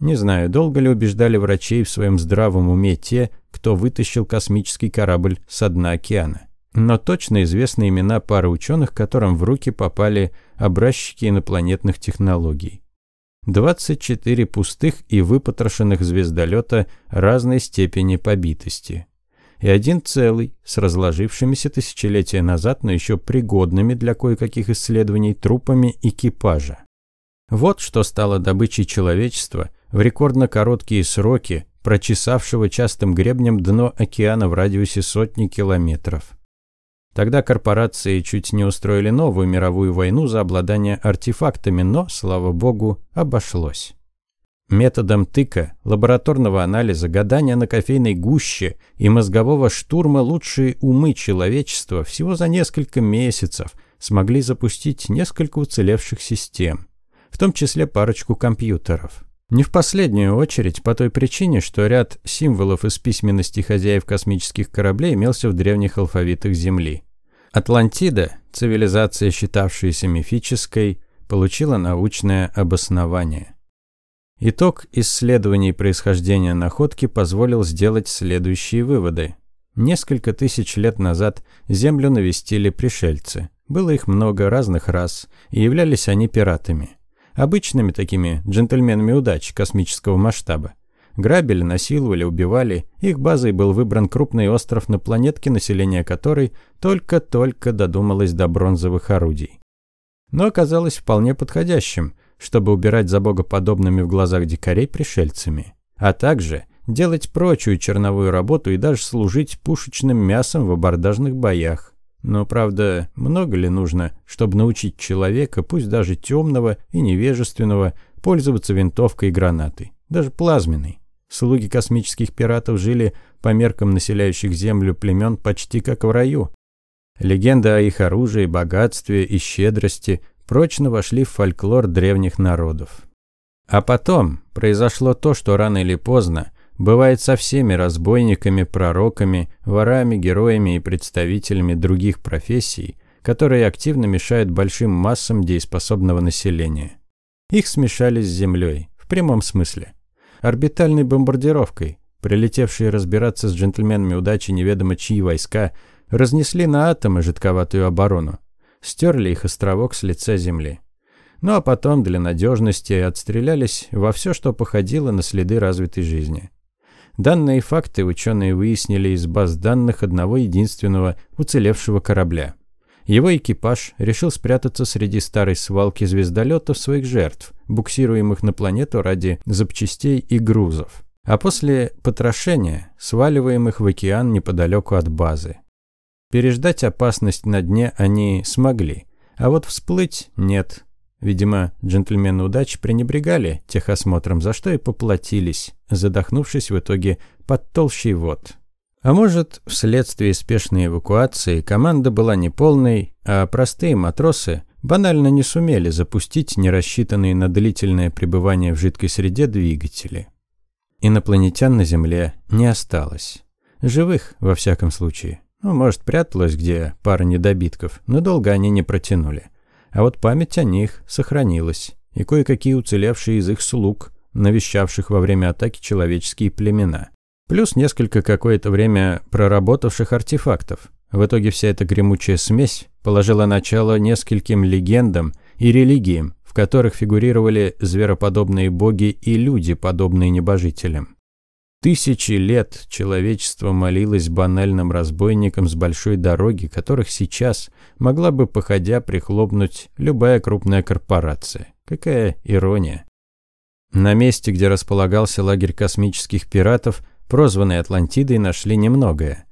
A: Не знаю, долго ли убеждали врачей в своем здравом уме те, кто вытащил космический корабль со дна океана. Но точно известны имена пары ученых, которым в руки попали образчики инопланетных технологий. 24 пустых и выпотрошенных звездолета разной степени побитости. И один целый, с разложившимися тысячелетия назад, но еще пригодными для кое-каких исследований трупами экипажа. Вот что стало добычей человечества в рекордно короткие сроки, прочесавшего частым гребнем дно океана в радиусе сотни километров. Тогда корпорации чуть не устроили новую мировую войну за обладание артефактами, но, слава богу, обошлось. Методом тыка, лабораторного анализа, гадания на кофейной гуще и мозгового штурма лучшие умы человечества всего за несколько месяцев смогли запустить несколько уцелевших систем, в том числе парочку компьютеров. Не в последнюю очередь по той причине, что ряд символов из письменности хозяев космических кораблей имелся в древних алфавитах Земли. Атлантида, цивилизация, считавшаяся мифической, получила научное обоснование. Итог исследований происхождения находки позволил сделать следующие выводы. Несколько тысяч лет назад Землю навестили пришельцы. Было их много разных рас, и являлись они пиратами. обычными такими джентльменами удачи космического масштаба. Грабили, насиловали, убивали. Их базой был выбран крупный остров на планетке, население которой только-только додумалось до бронзовых орудий. Но оказалось вполне подходящим, чтобы убирать за богоподобными в глазах дикарей пришельцами. А также делать прочую черновую работу и даже служить пушечным мясом в абордажных боях. Но, правда, много ли нужно, чтобы научить человека, пусть даже темного и невежественного, пользоваться винтовкой и гранатой, даже плазменной? Слуги космических пиратов жили по меркам населяющих Землю племен почти как в раю. Легенда о их оружии, богатстве и щедрости прочно вошли в фольклор древних народов. А потом произошло то, что рано или поздно бывает со всеми разбойниками, пророками, ворами, героями и представителями других профессий, которые активно мешают большим массам дееспособного населения. Их смешали с землей, в прямом смысле орбитальной бомбардировкой. Прилетевшие разбираться с джентльменами удачи неведомо чьи войска разнесли на атомы жидковатую оборону, стерли их островок с лица земли. Ну а потом для надежности отстрелялись во все, что походило на следы развитой жизни. Данные факты ученые выяснили из баз данных одного единственного уцелевшего корабля. Его экипаж решил спрятаться среди старой свалки звездолетов своих жертв, буксируемых на планету ради запчастей и грузов, а после потрошения сваливаемых в океан неподалеку от базы. Переждать опасность на дне они смогли, а вот всплыть нет. Видимо, джентльмены удачи пренебрегали техосмотром, за что и поплатились, задохнувшись в итоге под толщей вод. А может, вследствие спешной эвакуации команда была неполной, а простые матросы банально не сумели запустить нерассчитанные на длительное пребывание в жидкой среде двигатели. Инопланетян на Земле не осталось. Живых, во всяком случае. Ну, может, пряталось где пара недобитков, но долго они не протянули. А вот память о них сохранилась, и кое-какие уцелевшие из их слуг, навещавших во время атаки человеческие племена – Плюс несколько какое-то время проработавших артефактов. В итоге вся эта гремучая смесь положила начало нескольким легендам и религиям, в которых фигурировали звероподобные боги и люди, подобные небожителям. Тысячи лет человечество молилось банальным разбойникам с большой дороги, которых сейчас могла бы, походя, прихлопнуть любая крупная корпорация. Какая ирония. На месте, где располагался лагерь космических пиратов, прозванные Атлантидой, нашли немногое.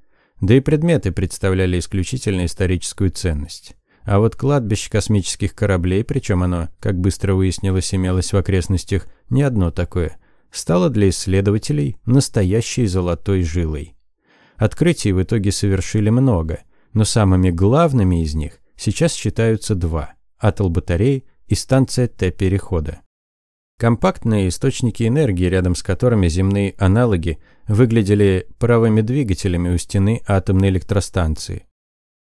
A: Да и предметы представляли исключительно историческую ценность. А вот кладбище космических кораблей, причем оно, как быстро выяснилось, имелось в окрестностях не одно такое, стало для исследователей настоящей золотой жилой. Открытий в итоге совершили много, но самыми главными из них сейчас считаются два – атол батарей и станция Т-перехода. Компактные источники энергии, рядом с которыми земные аналоги выглядели паровыми двигателями у стены атомной электростанции.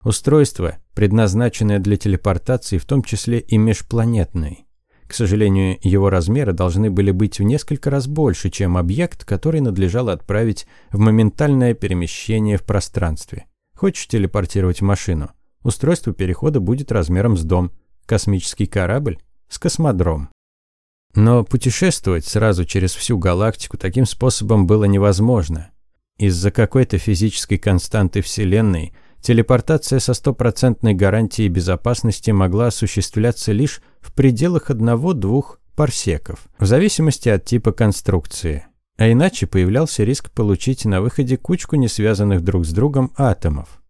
A: Устройство, предназначенное для телепортации, в том числе и межпланетной. К сожалению, его размеры должны были быть в несколько раз больше, чем объект, который надлежало отправить в моментальное перемещение в пространстве. Хочешь телепортировать машину? Устройство перехода будет размером с дом. Космический корабль с космодром. Но путешествовать сразу через всю галактику таким способом было невозможно. Из-за какой-то физической константы Вселенной телепортация со стопроцентной гарантией безопасности могла осуществляться лишь в пределах одного-двух парсеков, в зависимости от типа конструкции. А иначе появлялся риск получить на выходе кучку несвязанных друг с другом атомов.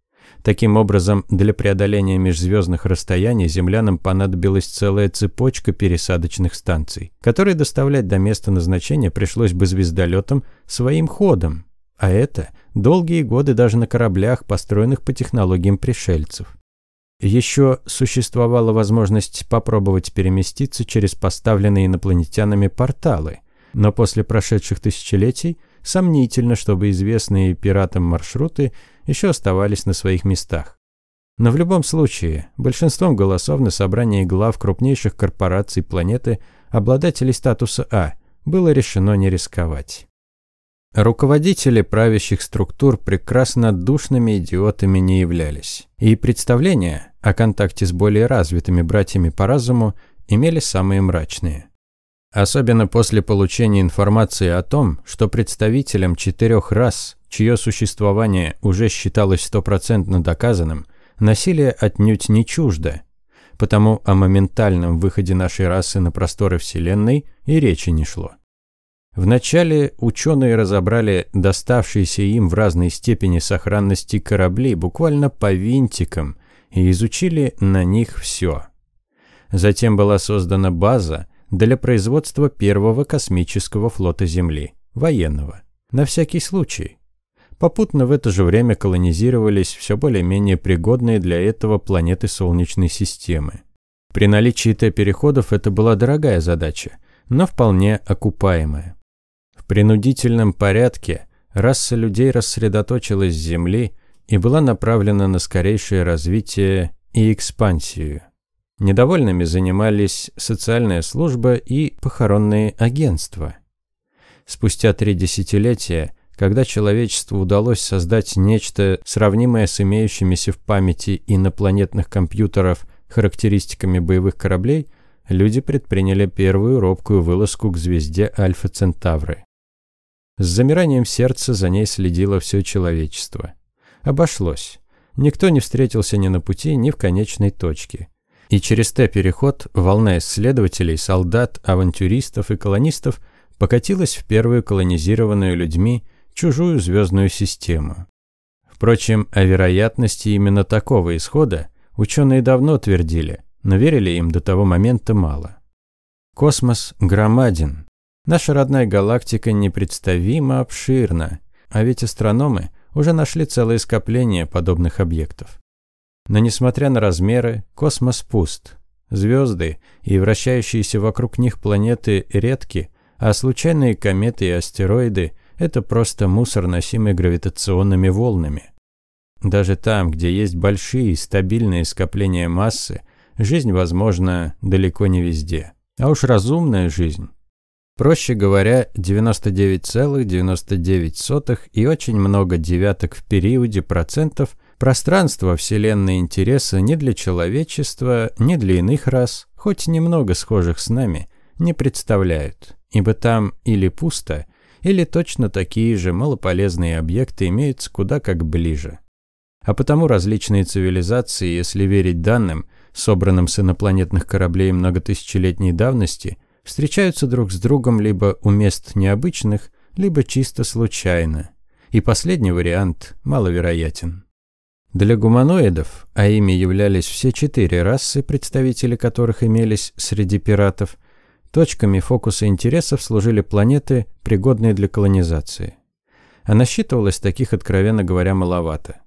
A: Таким образом, для преодоления межзвездных расстояний землянам понадобилась целая цепочка пересадочных станций, которые доставлять до места назначения пришлось бы звездолетам своим ходом. А это долгие годы даже на кораблях, построенных по технологиям пришельцев. Еще существовала возможность попробовать переместиться через поставленные инопланетянами порталы, но после прошедших тысячелетий сомнительно, чтобы известные пиратам маршруты еще оставались на своих местах. Но в любом случае, большинством голосов на собрании глав крупнейших корпораций планеты, обладателей статуса А, было решено не рисковать. Руководители правящих структур прекрасно душными идиотами не являлись. И представление о контакте с более развитыми братьями по разуму имели самые мрачные. Особенно после получения информации о том, что представителям четырех рас, чье существование уже считалось стопроцентно доказанным, насилие отнюдь не чуждо, потому о моментальном выходе нашей расы на просторы Вселенной и речи не шло. Вначале ученые разобрали доставшиеся им в разной степени сохранности корабли буквально по винтикам и изучили на них все. Затем была создана база для производства первого космического флота Земли, военного, на всякий случай. Попутно в это же время колонизировались все более-менее пригодные для этого планеты Солнечной системы. При наличии Т-переходов это была дорогая задача, но вполне окупаемая. В принудительном порядке раса людей рассредоточилась с Земли и была направлена на скорейшее развитие и экспансию. Недовольными занимались социальная служба и похоронные агентства. Спустя три десятилетия, когда человечеству удалось создать нечто сравнимое с имеющимися в памяти инопланетных компьютеров характеристиками боевых кораблей, люди предприняли первую робкую вылазку к звезде Альфа Центавры. С замиранием сердца за ней следило все человечество. Обошлось. Никто не встретился ни на пути, ни в конечной точке. И через Т-переход волна исследователей, солдат, авантюристов и колонистов покатилась в первую колонизированную людьми чужую звездную систему. Впрочем, о вероятности именно такого исхода ученые давно твердили, но верили им до того момента мало. Космос громаден, Наша родная галактика непредставимо обширна, а ведь астрономы уже нашли целое скопление подобных объектов. Но несмотря на размеры, космос пуст. Звезды и вращающиеся вокруг них планеты редки, а случайные кометы и астероиды – это просто мусор, носимый гравитационными волнами. Даже там, где есть большие стабильные скопления массы, жизнь возможна далеко не везде. А уж разумная жизнь Проще говоря, 99,99 и очень много девяток в периоде процентов пространства Вселенной интереса ни для человечества, ни для иных рас, хоть немного схожих с нами, не представляют, ибо там или пусто, или точно такие же малополезные объекты имеются куда как ближе. А потому различные цивилизации, если верить данным, собранным с инопланетных кораблей многотысячелетней давности – встречаются друг с другом либо у мест необычных, либо чисто случайно. И последний вариант маловероятен. Для гуманоидов, а ими являлись все четыре расы, представители которых имелись среди пиратов, точками фокуса интересов служили планеты, пригодные для колонизации. А насчитывалось таких, откровенно говоря, маловато.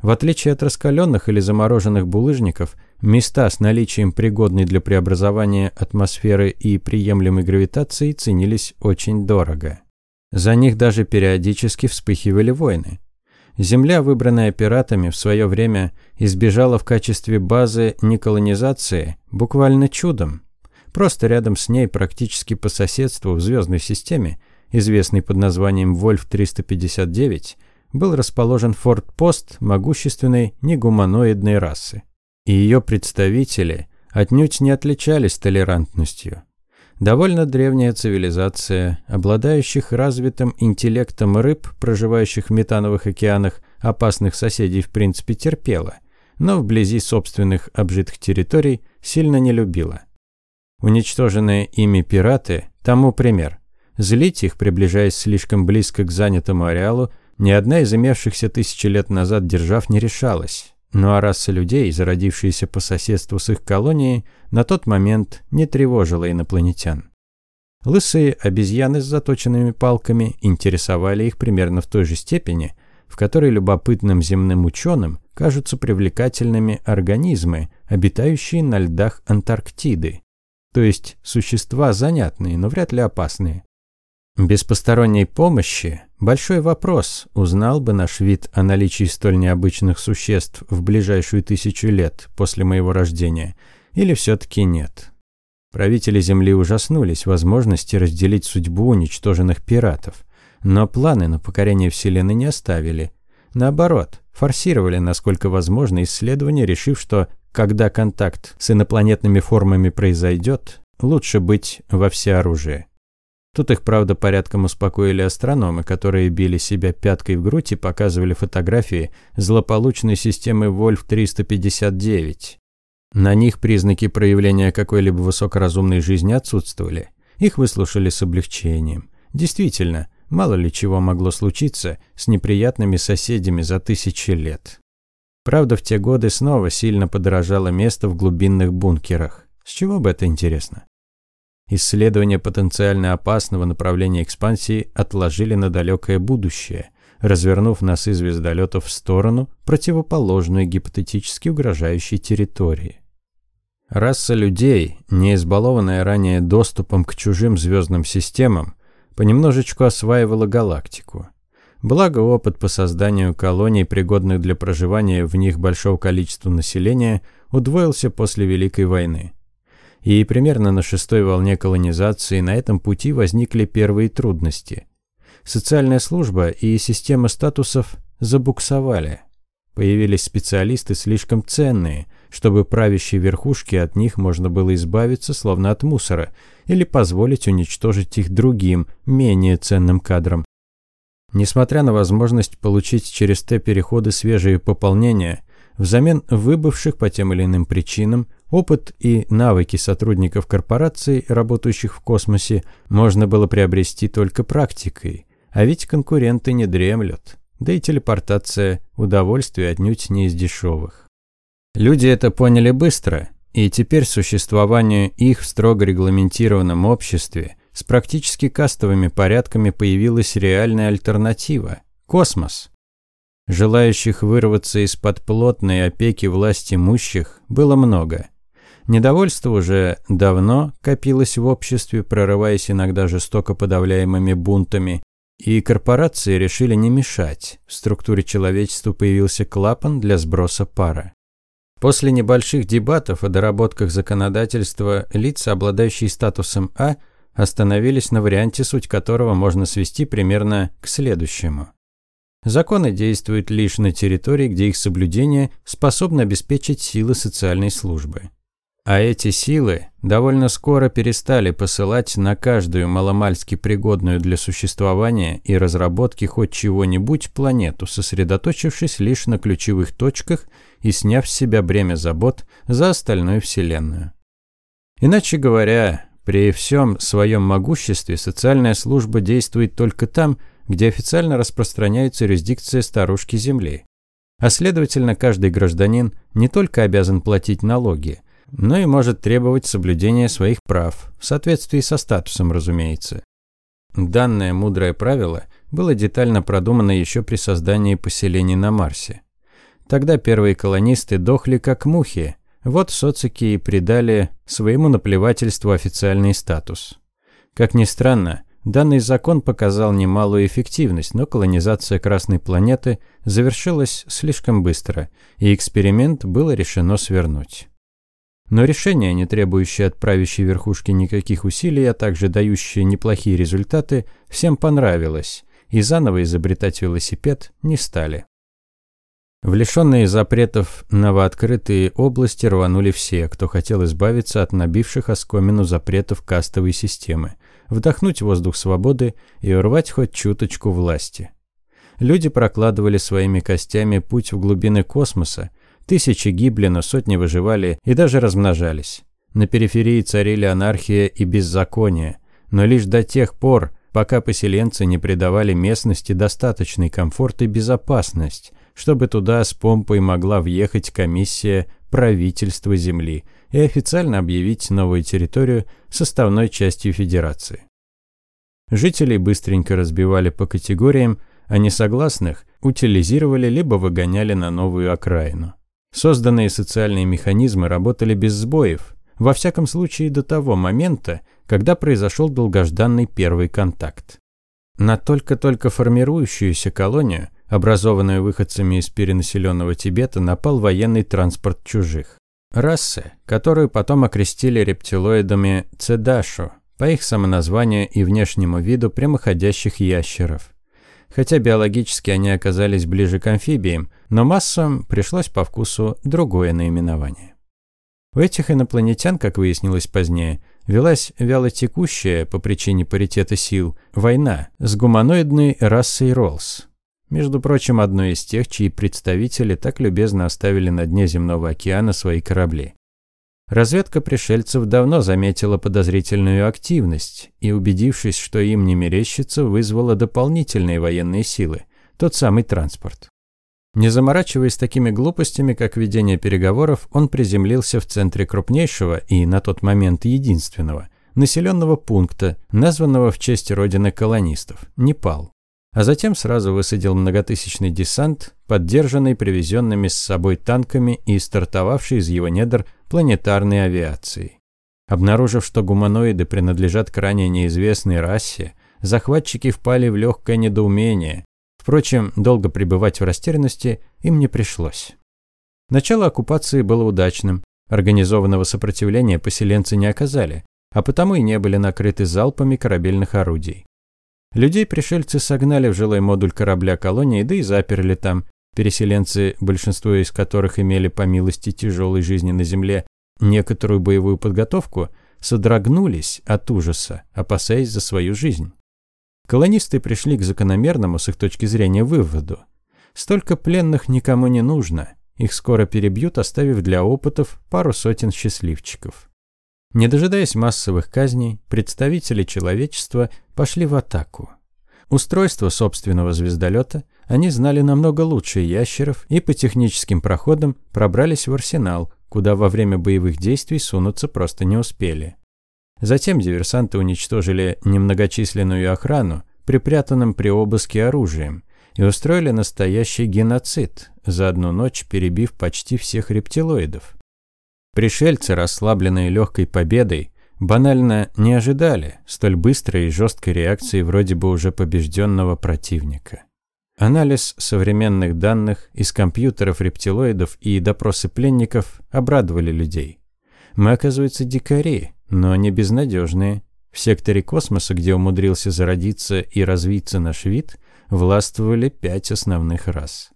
A: В отличие от раскаленных или замороженных булыжников, места с наличием пригодной для преобразования атмосферы и приемлемой гравитации ценились очень дорого. За них даже периодически вспыхивали войны. Земля, выбранная пиратами в свое время, избежала в качестве базы не колонизации, буквально чудом. Просто рядом с ней, практически по соседству в звездной системе, известной под названием Вольф-359, был расположен форт-пост могущественной негуманоидной расы. И ее представители отнюдь не отличались толерантностью. Довольно древняя цивилизация, обладающих развитым интеллектом рыб, проживающих в метановых океанах, опасных соседей в принципе терпела, но вблизи собственных обжитых территорий сильно не любила. Уничтоженные ими пираты – тому пример. Злить их, приближаясь слишком близко к занятому ареалу, ни одна из имевшихся тысячи лет назад держав не решалась. Ну а раса людей, зародившиеся по соседству с их колонией, на тот момент не тревожила инопланетян. Лысые обезьяны с заточенными палками интересовали их примерно в той же степени, в которой любопытным земным ученым кажутся привлекательными организмы, обитающие на льдах Антарктиды. То есть существа занятные, но вряд ли опасные. Без посторонней помощи большой вопрос, узнал бы наш вид о наличии столь необычных существ в ближайшую тысячу лет после моего рождения, или все-таки нет. Правители Земли ужаснулись возможности разделить судьбу уничтоженных пиратов, но планы на покорение Вселенной не оставили. Наоборот, форсировали, насколько возможно, исследования, решив, что когда контакт с инопланетными формами произойдет, лучше быть во всеоружии. Тут их, правда, порядком успокоили астрономы, которые били себя пяткой в грудь и показывали фотографии злополучной системы Вольф-359. На них признаки проявления какой-либо высокоразумной жизни отсутствовали. Их выслушали с облегчением. Действительно, мало ли чего могло случиться с неприятными соседями за тысячи лет. Правда, в те годы снова сильно подорожало место в глубинных бункерах. С чего бы это интересно? Исследование потенциально опасного направления экспансии отложили на далекое будущее, развернув носы звездолетов в сторону, противоположную гипотетически угрожающей территории. Раса людей, не избалованная ранее доступом к чужим звездным системам, понемножечку осваивала галактику. Благо, опыт по созданию колоний, пригодных для проживания в них большого количества населения, удвоился после Великой войны. И примерно на шестой волне колонизации на этом пути возникли первые трудности. Социальная служба и система статусов забуксовали. Появились специалисты слишком ценные, чтобы правящей верхушке от них можно было избавиться словно от мусора или позволить уничтожить их другим, менее ценным кадрам. Несмотря на возможность получить через Т-переходы свежие пополнения, взамен выбывших по тем или иным причинам, опыт и навыки сотрудников корпораций, работающих в космосе, можно было приобрести только практикой. А ведь конкуренты не дремлют. Да и телепортация – удовольствие отнюдь не из дешевых. Люди это поняли быстро, и теперь существованию их в строго регламентированном обществе – с практически кастовыми порядками появилась реальная альтернатива – космос. Желающих вырваться из-под плотной опеки власть имущих было много. Недовольство уже давно копилось в обществе, прорываясь иногда жестоко подавляемыми бунтами, и корпорации решили не мешать. В структуре человечества появился клапан для сброса пара. После небольших дебатов о доработках законодательства лица, обладающие статусом А – остановились на варианте, суть которого можно свести примерно к следующему. Законы действуют лишь на территории, где их соблюдение способно обеспечить силы социальной службы. А эти силы довольно скоро перестали посылать на каждую маломальски пригодную для существования и разработки хоть чего-нибудь планету, сосредоточившись лишь на ключевых точках и сняв с себя бремя забот за остальную Вселенную. Иначе говоря, при всем своем могуществе социальная служба действует только там, где официально распространяется юрисдикция старушки Земли. А следовательно, каждый гражданин не только обязан платить налоги, но и может требовать соблюдения своих прав, в соответствии со статусом, разумеется. Данное мудрое правило было детально продумано еще при создании поселений на Марсе. Тогда первые колонисты дохли как мухи, вот социки и придали своему наплевательству официальный статус. Как ни странно, данный закон показал немалую эффективность, но колонизация Красной планеты завершилась слишком быстро, и эксперимент было решено свернуть. Но решение, не требующее от правящей верхушки никаких усилий, а также дающее неплохие результаты, всем понравилось, и заново изобретать велосипед не стали. В лишенные запретов новооткрытые области рванули все, кто хотел избавиться от набивших оскомину запретов кастовой системы, вдохнуть воздух свободы и урвать хоть чуточку власти. Люди прокладывали своими костями путь в глубины космоса, тысячи гибли, но сотни выживали и даже размножались. На периферии царили анархия и беззаконие, но лишь до тех пор, пока поселенцы не придавали местности достаточный комфорт и безопасность, чтобы туда с помпой могла въехать комиссия правительства Земли и официально объявить новую территорию составной частью Федерации. Жителей быстренько разбивали по категориям, а несогласных утилизировали либо выгоняли на новую окраину. Созданные социальные механизмы работали без сбоев, во всяком случае до того момента, когда произошел долгожданный первый контакт. На только-только формирующуюся колонию – образованную выходцами из перенаселенного Тибета, напал военный транспорт чужих. Расы, которую потом окрестили рептилоидами Цедашу, по их самоназванию и внешнему виду прямоходящих ящеров. Хотя биологически они оказались ближе к амфибиям, но массам пришлось по вкусу другое наименование. У этих инопланетян, как выяснилось позднее, велась вялотекущая, по причине паритета сил, война с гуманоидной расой Роллс. Между прочим, одной из тех, чьи представители так любезно оставили на дне земного океана свои корабли. Разведка пришельцев давно заметила подозрительную активность и, убедившись, что им не мерещится, вызвала дополнительные военные силы, тот самый транспорт. Не заморачиваясь такими глупостями, как ведение переговоров, он приземлился в центре крупнейшего и, на тот момент, единственного, населенного пункта, названного в честь родины колонистов – Непал. А затем сразу высадил многотысячный десант, поддержанный привезенными с собой танками и стартовавший из его недр планетарной авиацией. Обнаружив, что гуманоиды принадлежат к ранее неизвестной расе, захватчики впали в легкое недоумение, Впрочем, долго пребывать в растерянности им не пришлось. Начало оккупации было удачным. Организованного сопротивления поселенцы не оказали, а потому и не были накрыты залпами корабельных орудий. Людей пришельцы согнали в жилой модуль корабля колонии, да и заперли там. Переселенцы, большинство из которых имели по милости тяжелой жизни на земле некоторую боевую подготовку, содрогнулись от ужаса, опасаясь за свою жизнь. Колонисты пришли к закономерному, с их точки зрения, выводу. Столько пленных никому не нужно. Их скоро перебьют, оставив для опытов пару сотен счастливчиков. Не дожидаясь массовых казней, представители человечества пошли в атаку. Устройство собственного звездолета они знали намного лучше ящеров и по техническим проходам пробрались в арсенал, куда во время боевых действий сунуться просто не успели. Затем диверсанты уничтожили немногочисленную охрану, припрятанным при обыске оружием, и устроили настоящий геноцид, за одну ночь перебив почти всех рептилоидов. Пришельцы, расслабленные легкой победой, банально не ожидали столь быстрой и жесткой реакции вроде бы уже побежденного противника. Анализ современных данных из компьютеров рептилоидов и допросы пленников обрадовали людей. Мы, оказывается, дикари, но не безнадежные. В секторе космоса, где умудрился зародиться и развиться наш вид, властвовали пять основных рас.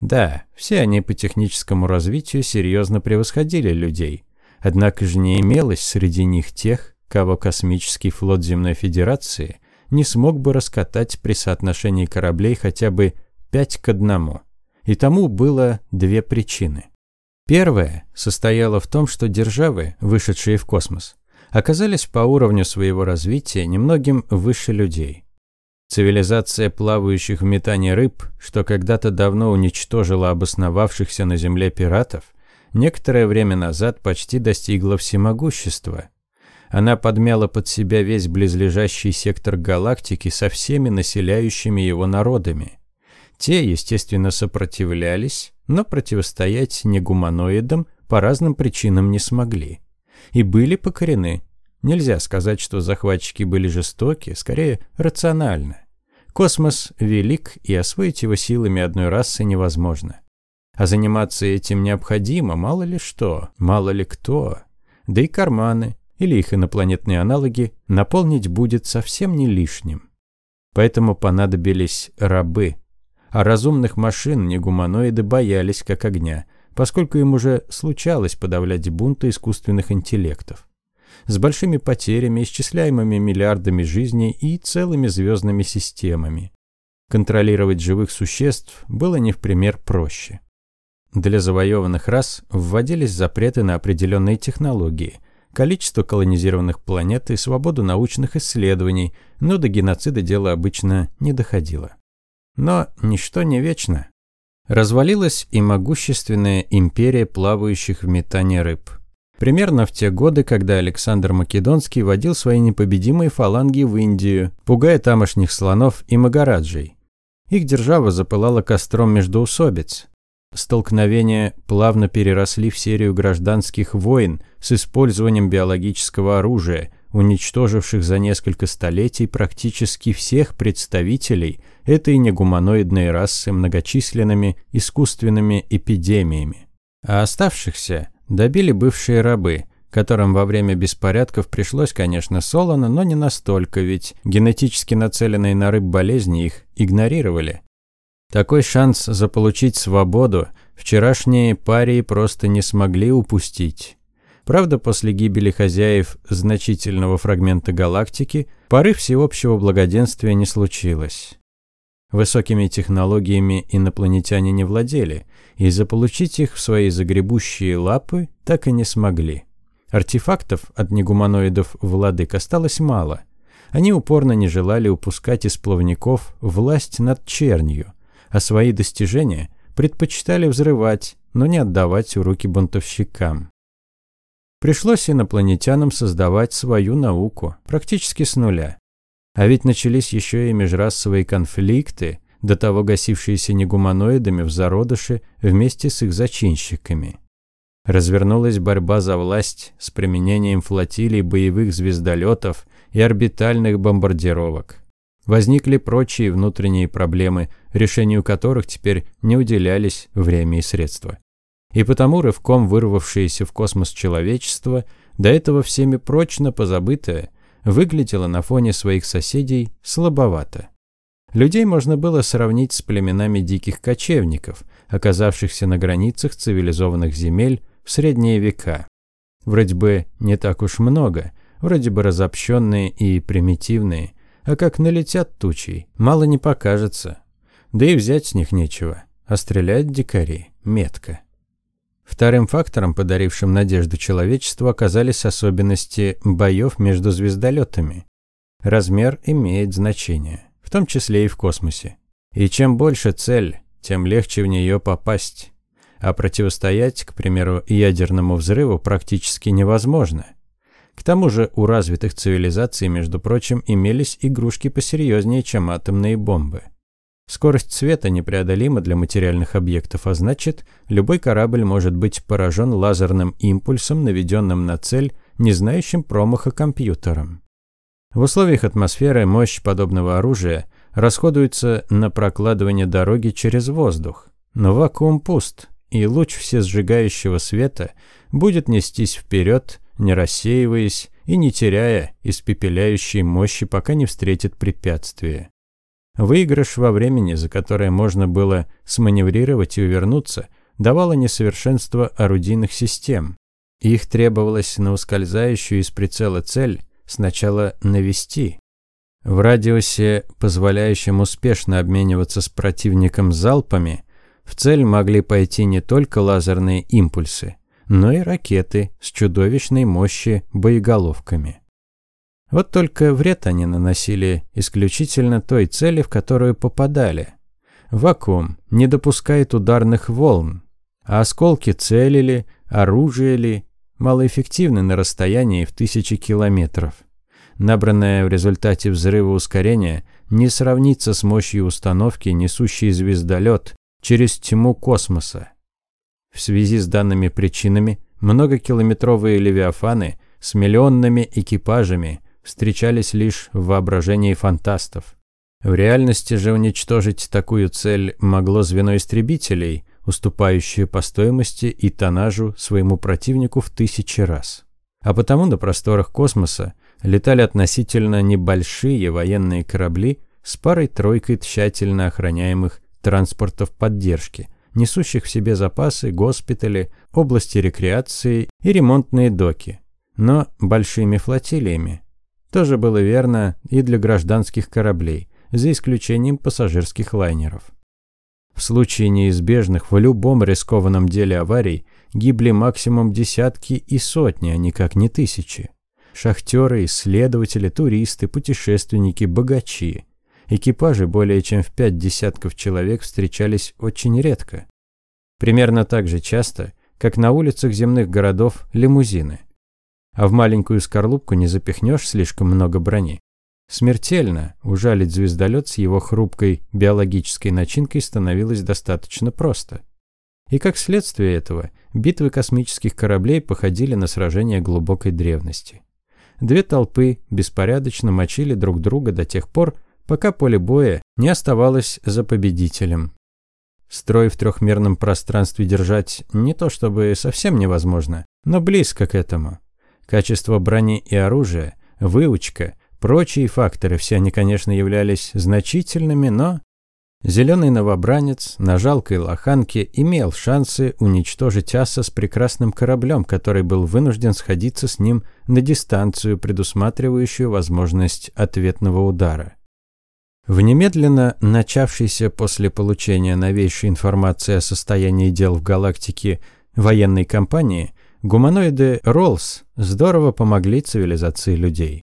A: Да, все они по техническому развитию серьезно превосходили людей, однако же не имелось среди них тех, кого космический флот Земной Федерации не смог бы раскатать при соотношении кораблей хотя бы 5 к 1. И тому было две причины. Первая состояла в том, что державы, вышедшие в космос, оказались по уровню своего развития немногим выше людей. Цивилизация плавающих в метане рыб, что когда-то давно уничтожила обосновавшихся на Земле пиратов, некоторое время назад почти достигла всемогущества. Она подмяла под себя весь близлежащий сектор галактики со всеми населяющими его народами. Те, естественно, сопротивлялись, но противостоять негуманоидам по разным причинам не смогли. И были покорены. Нельзя сказать, что захватчики были жестоки, скорее рациональны. Космос велик, и освоить его силами одной расы невозможно. А заниматься этим необходимо, мало ли что, мало ли кто. Да и карманы, или их инопланетные аналоги, наполнить будет совсем не лишним. Поэтому понадобились рабы, а разумных машин негуманоиды боялись как огня, поскольку им уже случалось подавлять бунты искусственных интеллектов. С большими потерями, исчисляемыми миллиардами жизней и целыми звездными системами. Контролировать живых существ было не в пример проще. Для завоеванных рас вводились запреты на определенные технологии, количество колонизированных планет и свободу научных исследований, но до геноцида дело обычно не доходило. Но ничто не вечно. Развалилась и могущественная империя плавающих в метане рыб. Примерно в те годы, когда Александр Македонский водил свои непобедимые фаланги в Индию, пугая тамошних слонов и магараджей. Их держава запылала костром междоусобиц. Столкновения плавно переросли в серию гражданских войн с использованием биологического оружия, уничтоживших за несколько столетий практически всех представителей этой негуманоидной расы многочисленными искусственными эпидемиями. А оставшихся добили бывшие рабы, которым во время беспорядков пришлось, конечно, солоно, но не настолько, ведь генетически нацеленные на рыб болезни их игнорировали. Такой шанс заполучить свободу вчерашние парии просто не смогли упустить. Правда, после гибели хозяев значительного фрагмента галактики порыв всеобщего благоденствия не случилось. Высокими технологиями инопланетяне не владели, и заполучить их в свои загребущие лапы так и не смогли. Артефактов от негуманоидов владык осталось мало. Они упорно не желали упускать из плавников власть над чернью, а свои достижения предпочитали взрывать, но не отдавать в руки бунтовщикам. Пришлось инопланетянам создавать свою науку, практически с нуля. А ведь начались еще и межрасовые конфликты, до того гасившиеся негуманоидами в зародыше вместе с их зачинщиками. Развернулась борьба за власть с применением флотилий боевых звездолетов и орбитальных бомбардировок. Возникли прочие внутренние проблемы, решению которых теперь не уделялись время и средства. И потому рывком вырвавшееся в космос человечество, до этого всеми прочно позабытое, выглядело на фоне своих соседей слабовато. Людей можно было сравнить с племенами диких кочевников, оказавшихся на границах цивилизованных земель в средние века. Вроде бы не так уж много, вроде бы разобщенные и примитивные, а как налетят тучей, мало не покажется. Да и взять с них нечего, а стрелять дикари метко. Вторым фактором, подарившим надежду человечеству, оказались особенности боев между звездолетами. Размер имеет значение, в том числе и в космосе. И чем больше цель, тем легче в нее попасть. А противостоять, к примеру, ядерному взрыву практически невозможно. К тому же у развитых цивилизаций, между прочим, имелись игрушки посерьезнее, чем атомные бомбы. Скорость света непреодолима для материальных объектов, а значит, любой корабль может быть поражен лазерным импульсом, наведенным на цель, не знающим промаха компьютером. В условиях атмосферы мощь подобного оружия расходуется на прокладывание дороги через воздух. Но вакуум пуст, и луч всесжигающего света будет нестись вперед, не рассеиваясь и не теряя испепеляющей мощи, пока не встретит препятствие. Выигрыш во времени, за которое можно было сманеврировать и увернуться, давало несовершенство орудийных систем. Их требовалось на ускользающую из прицела цель сначала навести. В радиусе, позволяющем успешно обмениваться с противником залпами, в цель могли пойти не только лазерные импульсы, но и ракеты с чудовищной мощи боеголовками. Вот только вред они наносили исключительно той цели, в которую попадали. Вакуум не допускает ударных волн, а осколки целили, оружие ли, малоэффективны на расстоянии в тысячи километров. Набранное в результате взрыва ускорение не сравнится с мощью установки, несущей звездолет через тьму космоса. В связи с данными причинами многокилометровые левиафаны с миллионными экипажами – встречались лишь в воображении фантастов. В реальности же уничтожить такую цель могло звено истребителей, уступающее по стоимости и тоннажу своему противнику в тысячи раз. А потому на просторах космоса летали относительно небольшие военные корабли с парой-тройкой тщательно охраняемых транспортов поддержки, несущих в себе запасы, госпитали, области рекреации и ремонтные доки, но большими флотилиями, тоже было верно и для гражданских кораблей, за исключением пассажирских лайнеров. В случае неизбежных в любом рискованном деле аварий гибли максимум десятки и сотни, а никак не тысячи. Шахтеры, исследователи, туристы, путешественники, богачи. Экипажи более чем в пять десятков человек встречались очень редко. Примерно так же часто, как на улицах земных городов лимузины а в маленькую скорлупку не запихнешь слишком много брони. Смертельно ужалить звездолет с его хрупкой биологической начинкой становилось достаточно просто. И как следствие этого, битвы космических кораблей походили на сражения глубокой древности. Две толпы беспорядочно мочили друг друга до тех пор, пока поле боя не оставалось за победителем. Строй в трехмерном пространстве держать не то чтобы совсем невозможно, но близко к этому. Качество брони и оружия, выучка, прочие факторы, все они, конечно, являлись значительными, но Зеленый новобранец на жалкой лоханке имел шансы уничтожить аса с прекрасным кораблем, который был вынужден сходиться с ним на дистанцию, предусматривающую возможность ответного удара. В немедленно начавшейся после получения новейшей информации о состоянии дел в галактике военной кампании гуманоиды Роллс здорово помогли цивилизации людей.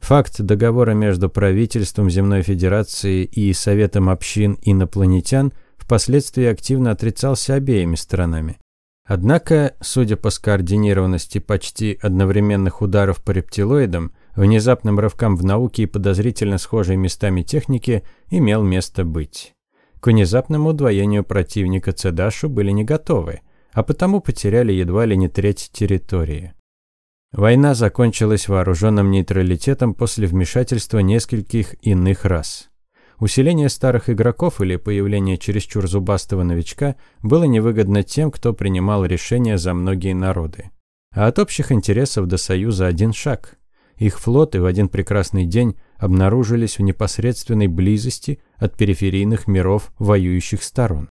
A: Факт договора между правительством Земной Федерации и Советом общин инопланетян впоследствии активно отрицался обеими сторонами. Однако, судя по скоординированности почти одновременных ударов по рептилоидам, внезапным рывкам в науке и подозрительно схожей местами техники имел место быть. К внезапному удвоению противника Цедашу были не готовы, а потому потеряли едва ли не треть территории. Война закончилась вооруженным нейтралитетом после вмешательства нескольких иных рас. Усиление старых игроков или появление чересчур зубастого новичка было невыгодно тем, кто принимал решения за многие народы. А от общих интересов до Союза один шаг. Их флоты в один прекрасный день обнаружились в непосредственной близости от периферийных миров воюющих сторон.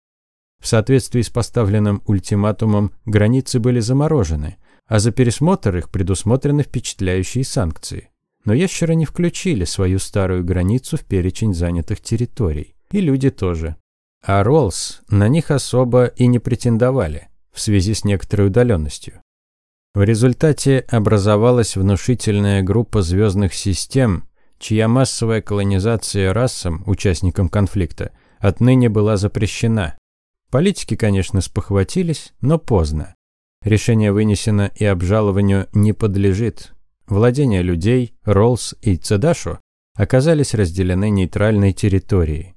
A: В соответствии с поставленным ультиматумом границы были заморожены, а за пересмотр их предусмотрены впечатляющие санкции. Но ящеры не включили свою старую границу в перечень занятых территорий. И люди тоже. А Роллс на них особо и не претендовали, в связи с некоторой удаленностью. В результате образовалась внушительная группа звездных систем, чья массовая колонизация расам, участникам конфликта, отныне была запрещена. Политики, конечно, спохватились, но поздно. Решение вынесено и обжалованию не подлежит. Владения людей, Роллс и Цедашу оказались разделены нейтральной территорией.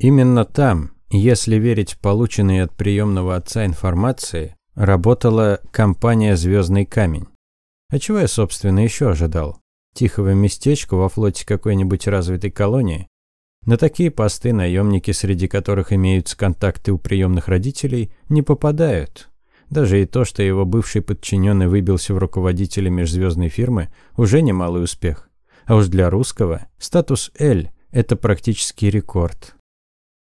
A: Именно там, если верить полученной от приемного отца информации, работала компания «Звездный камень». А чего я, собственно, еще ожидал? Тихого местечка во флоте какой-нибудь развитой колонии? На такие посты наемники, среди которых имеются контакты у приемных родителей, не попадают, даже и то, что его бывший подчиненный выбился в руководители межзвездной фирмы, уже немалый успех. А уж для русского статус L – это практически рекорд.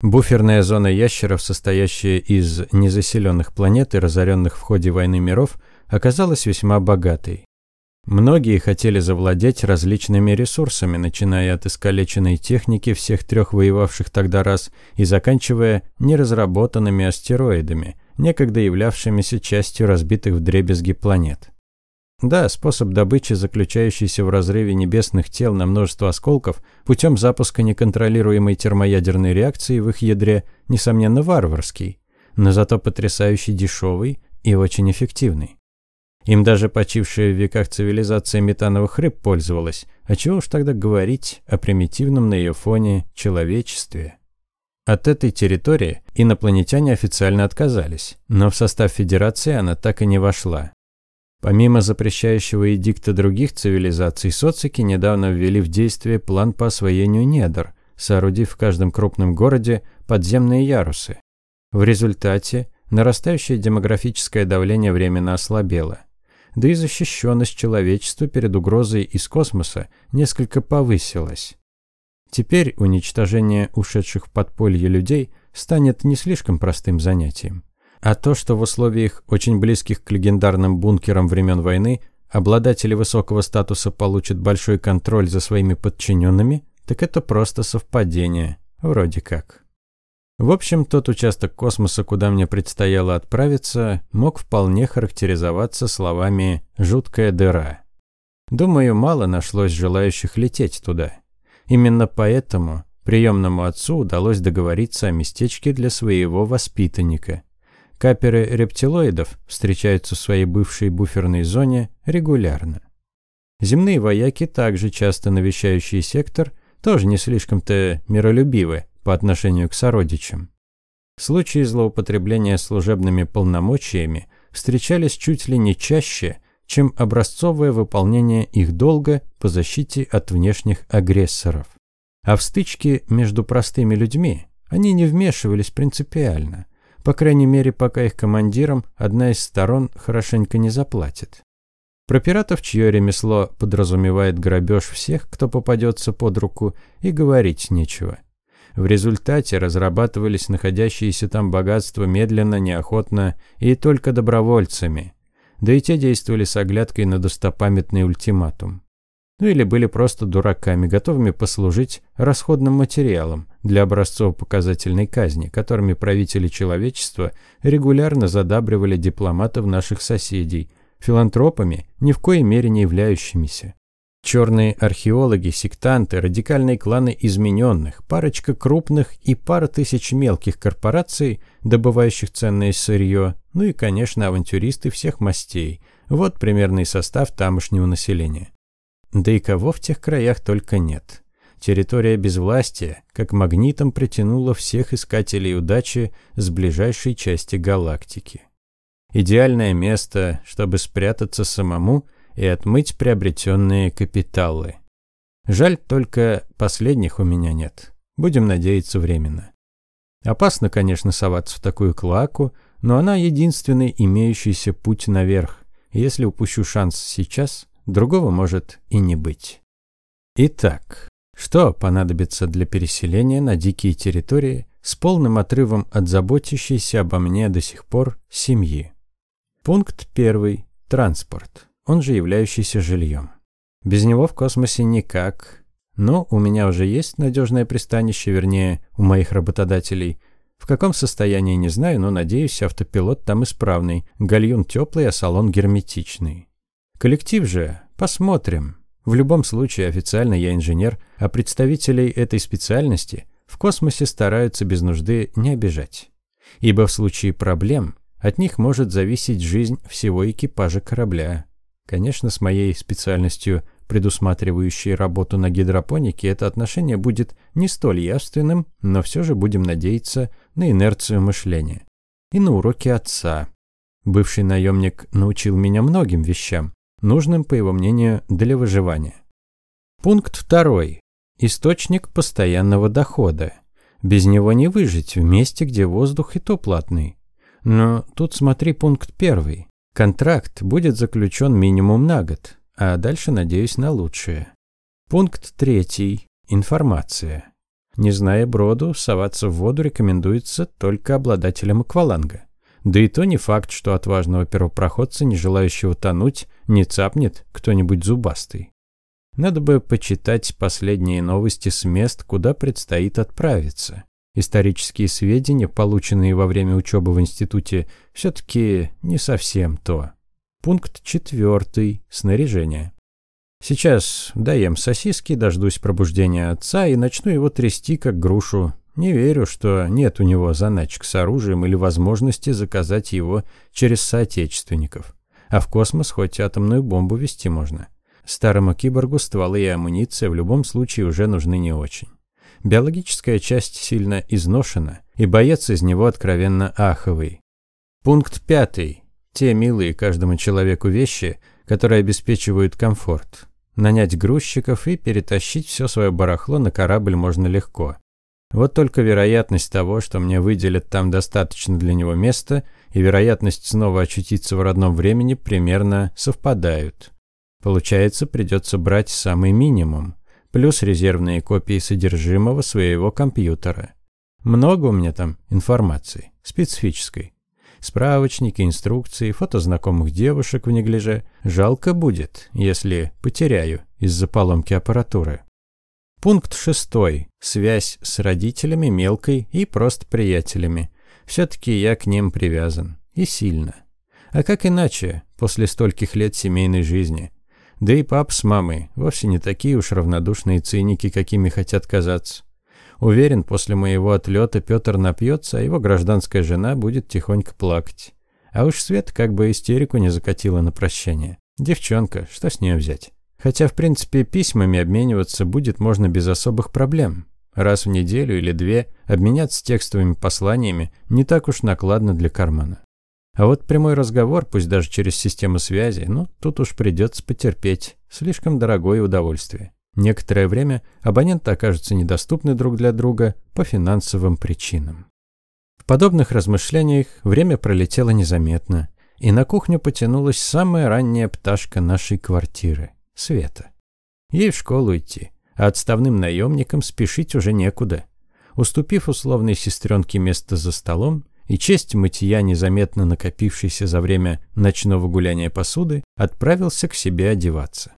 A: Буферная зона ящеров, состоящая из незаселенных планет и разоренных в ходе войны миров, оказалась весьма богатой. Многие хотели завладеть различными ресурсами, начиная от искалеченной техники всех трех воевавших тогда раз и заканчивая неразработанными астероидами, некогда являвшимися частью разбитых вдребезги планет. Да, способ добычи, заключающийся в разрыве небесных тел на множество осколков путем запуска неконтролируемой термоядерной реакции в их ядре, несомненно, варварский, но зато потрясающе дешевый и очень эффективный. Им даже почившая в веках цивилизация метановых рыб пользовалась, а чего уж тогда говорить о примитивном на ее фоне человечестве. От этой территории инопланетяне официально отказались, но в состав Федерации она так и не вошла. Помимо запрещающего эдикта других цивилизаций, социки недавно ввели в действие план по освоению недр, соорудив в каждом крупном городе подземные ярусы. В результате нарастающее демографическое давление временно ослабело. Да и защищенность человечества перед угрозой из космоса несколько повысилась. Теперь уничтожение ушедших в подполье людей станет не слишком простым занятием. А то, что в условиях, очень близких к легендарным бункерам времен войны, обладатели высокого статуса получат большой контроль за своими подчиненными, так это просто совпадение, вроде как. В общем, тот участок космоса, куда мне предстояло отправиться, мог вполне характеризоваться словами «жуткая дыра». Думаю, мало нашлось желающих лететь туда. Именно поэтому приемному отцу удалось договориться о местечке для своего воспитанника. Каперы рептилоидов встречаются в своей бывшей буферной зоне регулярно. Земные вояки, также часто навещающие сектор, тоже не слишком-то миролюбивы по отношению к сородичам. Случаи злоупотребления служебными полномочиями встречались чуть ли не чаще, чем образцовое выполнение их долга по защите от внешних агрессоров. А в стычки между простыми людьми они не вмешивались принципиально, по крайней мере, пока их командирам одна из сторон хорошенько не заплатит. Про пиратов, чье ремесло подразумевает грабеж всех, кто попадется под руку, и говорить нечего. В результате разрабатывались находящиеся там богатства медленно, неохотно и только добровольцами. Да и те действовали с оглядкой на достопамятный ультиматум. Ну или были просто дураками, готовыми послужить расходным материалом для образцово-показательной казни, которыми правители человечества регулярно задабривали дипломатов наших соседей, филантропами, ни в коей мере не являющимися. Черные археологи, сектанты, радикальные кланы измененных, парочка крупных и пара тысяч мелких корпораций, добывающих ценное сырье, ну и, конечно, авантюристы всех мастей. Вот примерный состав тамошнего населения. Да и кого в тех краях только нет. Территория безвластия, как магнитом притянула всех искателей удачи с ближайшей части галактики. Идеальное место, чтобы спрятаться самому – и отмыть приобретенные капиталы. Жаль, только последних у меня нет. Будем надеяться временно. Опасно, конечно, соваться в такую клаку, но она единственный имеющийся путь наверх. Если упущу шанс сейчас, другого может и не быть. Итак, что понадобится для переселения на дикие территории с полным отрывом от заботящейся обо мне до сих пор семьи? Пункт первый. Транспорт он же являющийся жильем. Без него в космосе никак. Но у меня уже есть надежное пристанище, вернее, у моих работодателей. В каком состоянии не знаю, но надеюсь, автопилот там исправный, гальюн теплый, а салон герметичный. Коллектив же, посмотрим. В любом случае, официально я инженер, а представителей этой специальности в космосе стараются без нужды не обижать. Ибо в случае проблем от них может зависеть жизнь всего экипажа корабля. Конечно, с моей специальностью, предусматривающей работу на гидропонике, это отношение будет не столь явственным, но все же будем надеяться на инерцию мышления. И на уроки отца. Бывший наемник научил меня многим вещам, нужным, по его мнению, для выживания. Пункт второй. Источник постоянного дохода. Без него не выжить в месте, где воздух и то платный. Но тут смотри пункт первый. Контракт будет заключен минимум на год, а дальше надеюсь на лучшее. Пункт третий. Информация. Не зная броду, соваться в воду рекомендуется только обладателям акваланга. Да и то не факт, что отважного первопроходца, не желающего тонуть, не цапнет кто-нибудь зубастый. Надо бы почитать последние новости с мест, куда предстоит отправиться. Исторические сведения, полученные во время учебы в институте, все-таки не совсем то. Пункт четвертый. Снаряжение. Сейчас доем сосиски, дождусь пробуждения отца и начну его трясти, как грушу. Не верю, что нет у него заначек с оружием или возможности заказать его через соотечественников. А в космос хоть атомную бомбу вести можно. Старому киборгу стволы и амуниция в любом случае уже нужны не очень. Биологическая часть сильно изношена, и боец из него откровенно аховый. Пункт пятый. Те милые каждому человеку вещи, которые обеспечивают комфорт. Нанять грузчиков и перетащить все свое барахло на корабль можно легко. Вот только вероятность того, что мне выделят там достаточно для него места, и вероятность снова очутиться в родном времени примерно совпадают. Получается, придется брать самый минимум плюс резервные копии содержимого своего компьютера. Много у меня там информации, специфической. Справочники, инструкции, фото знакомых девушек в неглиже. Жалко будет, если потеряю из-за поломки аппаратуры. Пункт шестой. Связь с родителями, мелкой и просто приятелями. Все-таки я к ним привязан. И сильно. А как иначе, после стольких лет семейной жизни? Да и пап с мамой вовсе не такие уж равнодушные циники, какими хотят казаться. Уверен, после моего отлета Петр напьется, а его гражданская жена будет тихонько плакать. А уж Свет как бы истерику не закатила на прощание. Девчонка, что с нее взять? Хотя, в принципе, письмами обмениваться будет можно без особых проблем. Раз в неделю или две обменяться текстовыми посланиями не так уж накладно для кармана. А вот прямой разговор, пусть даже через систему связи, ну, тут уж придется потерпеть. Слишком дорогое удовольствие. Некоторое время абоненты окажутся недоступны друг для друга по финансовым причинам. В подобных размышлениях время пролетело незаметно, и на кухню потянулась самая ранняя пташка нашей квартиры – Света. Ей в школу идти, а отставным наемникам спешить уже некуда. уступив условной сестренке место за столом, и честь мытья, незаметно накопившейся за время ночного гуляния посуды, отправился к себе одеваться.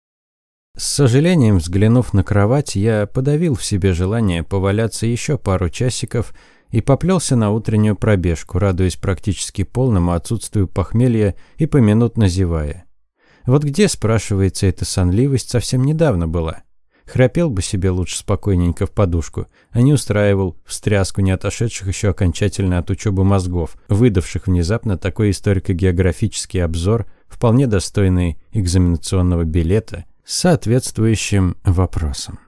A: С сожалением, взглянув на кровать, я подавил в себе желание поваляться еще пару часиков и поплелся на утреннюю пробежку, радуясь практически полному отсутствию похмелья и поминутно зевая. Вот где, спрашивается, эта сонливость совсем недавно была? Храпел бы себе лучше спокойненько в подушку, а не устраивал встряску не отошедших еще окончательно от учебы мозгов, выдавших внезапно такой историко-географический обзор, вполне достойный экзаменационного билета, с соответствующим вопросом.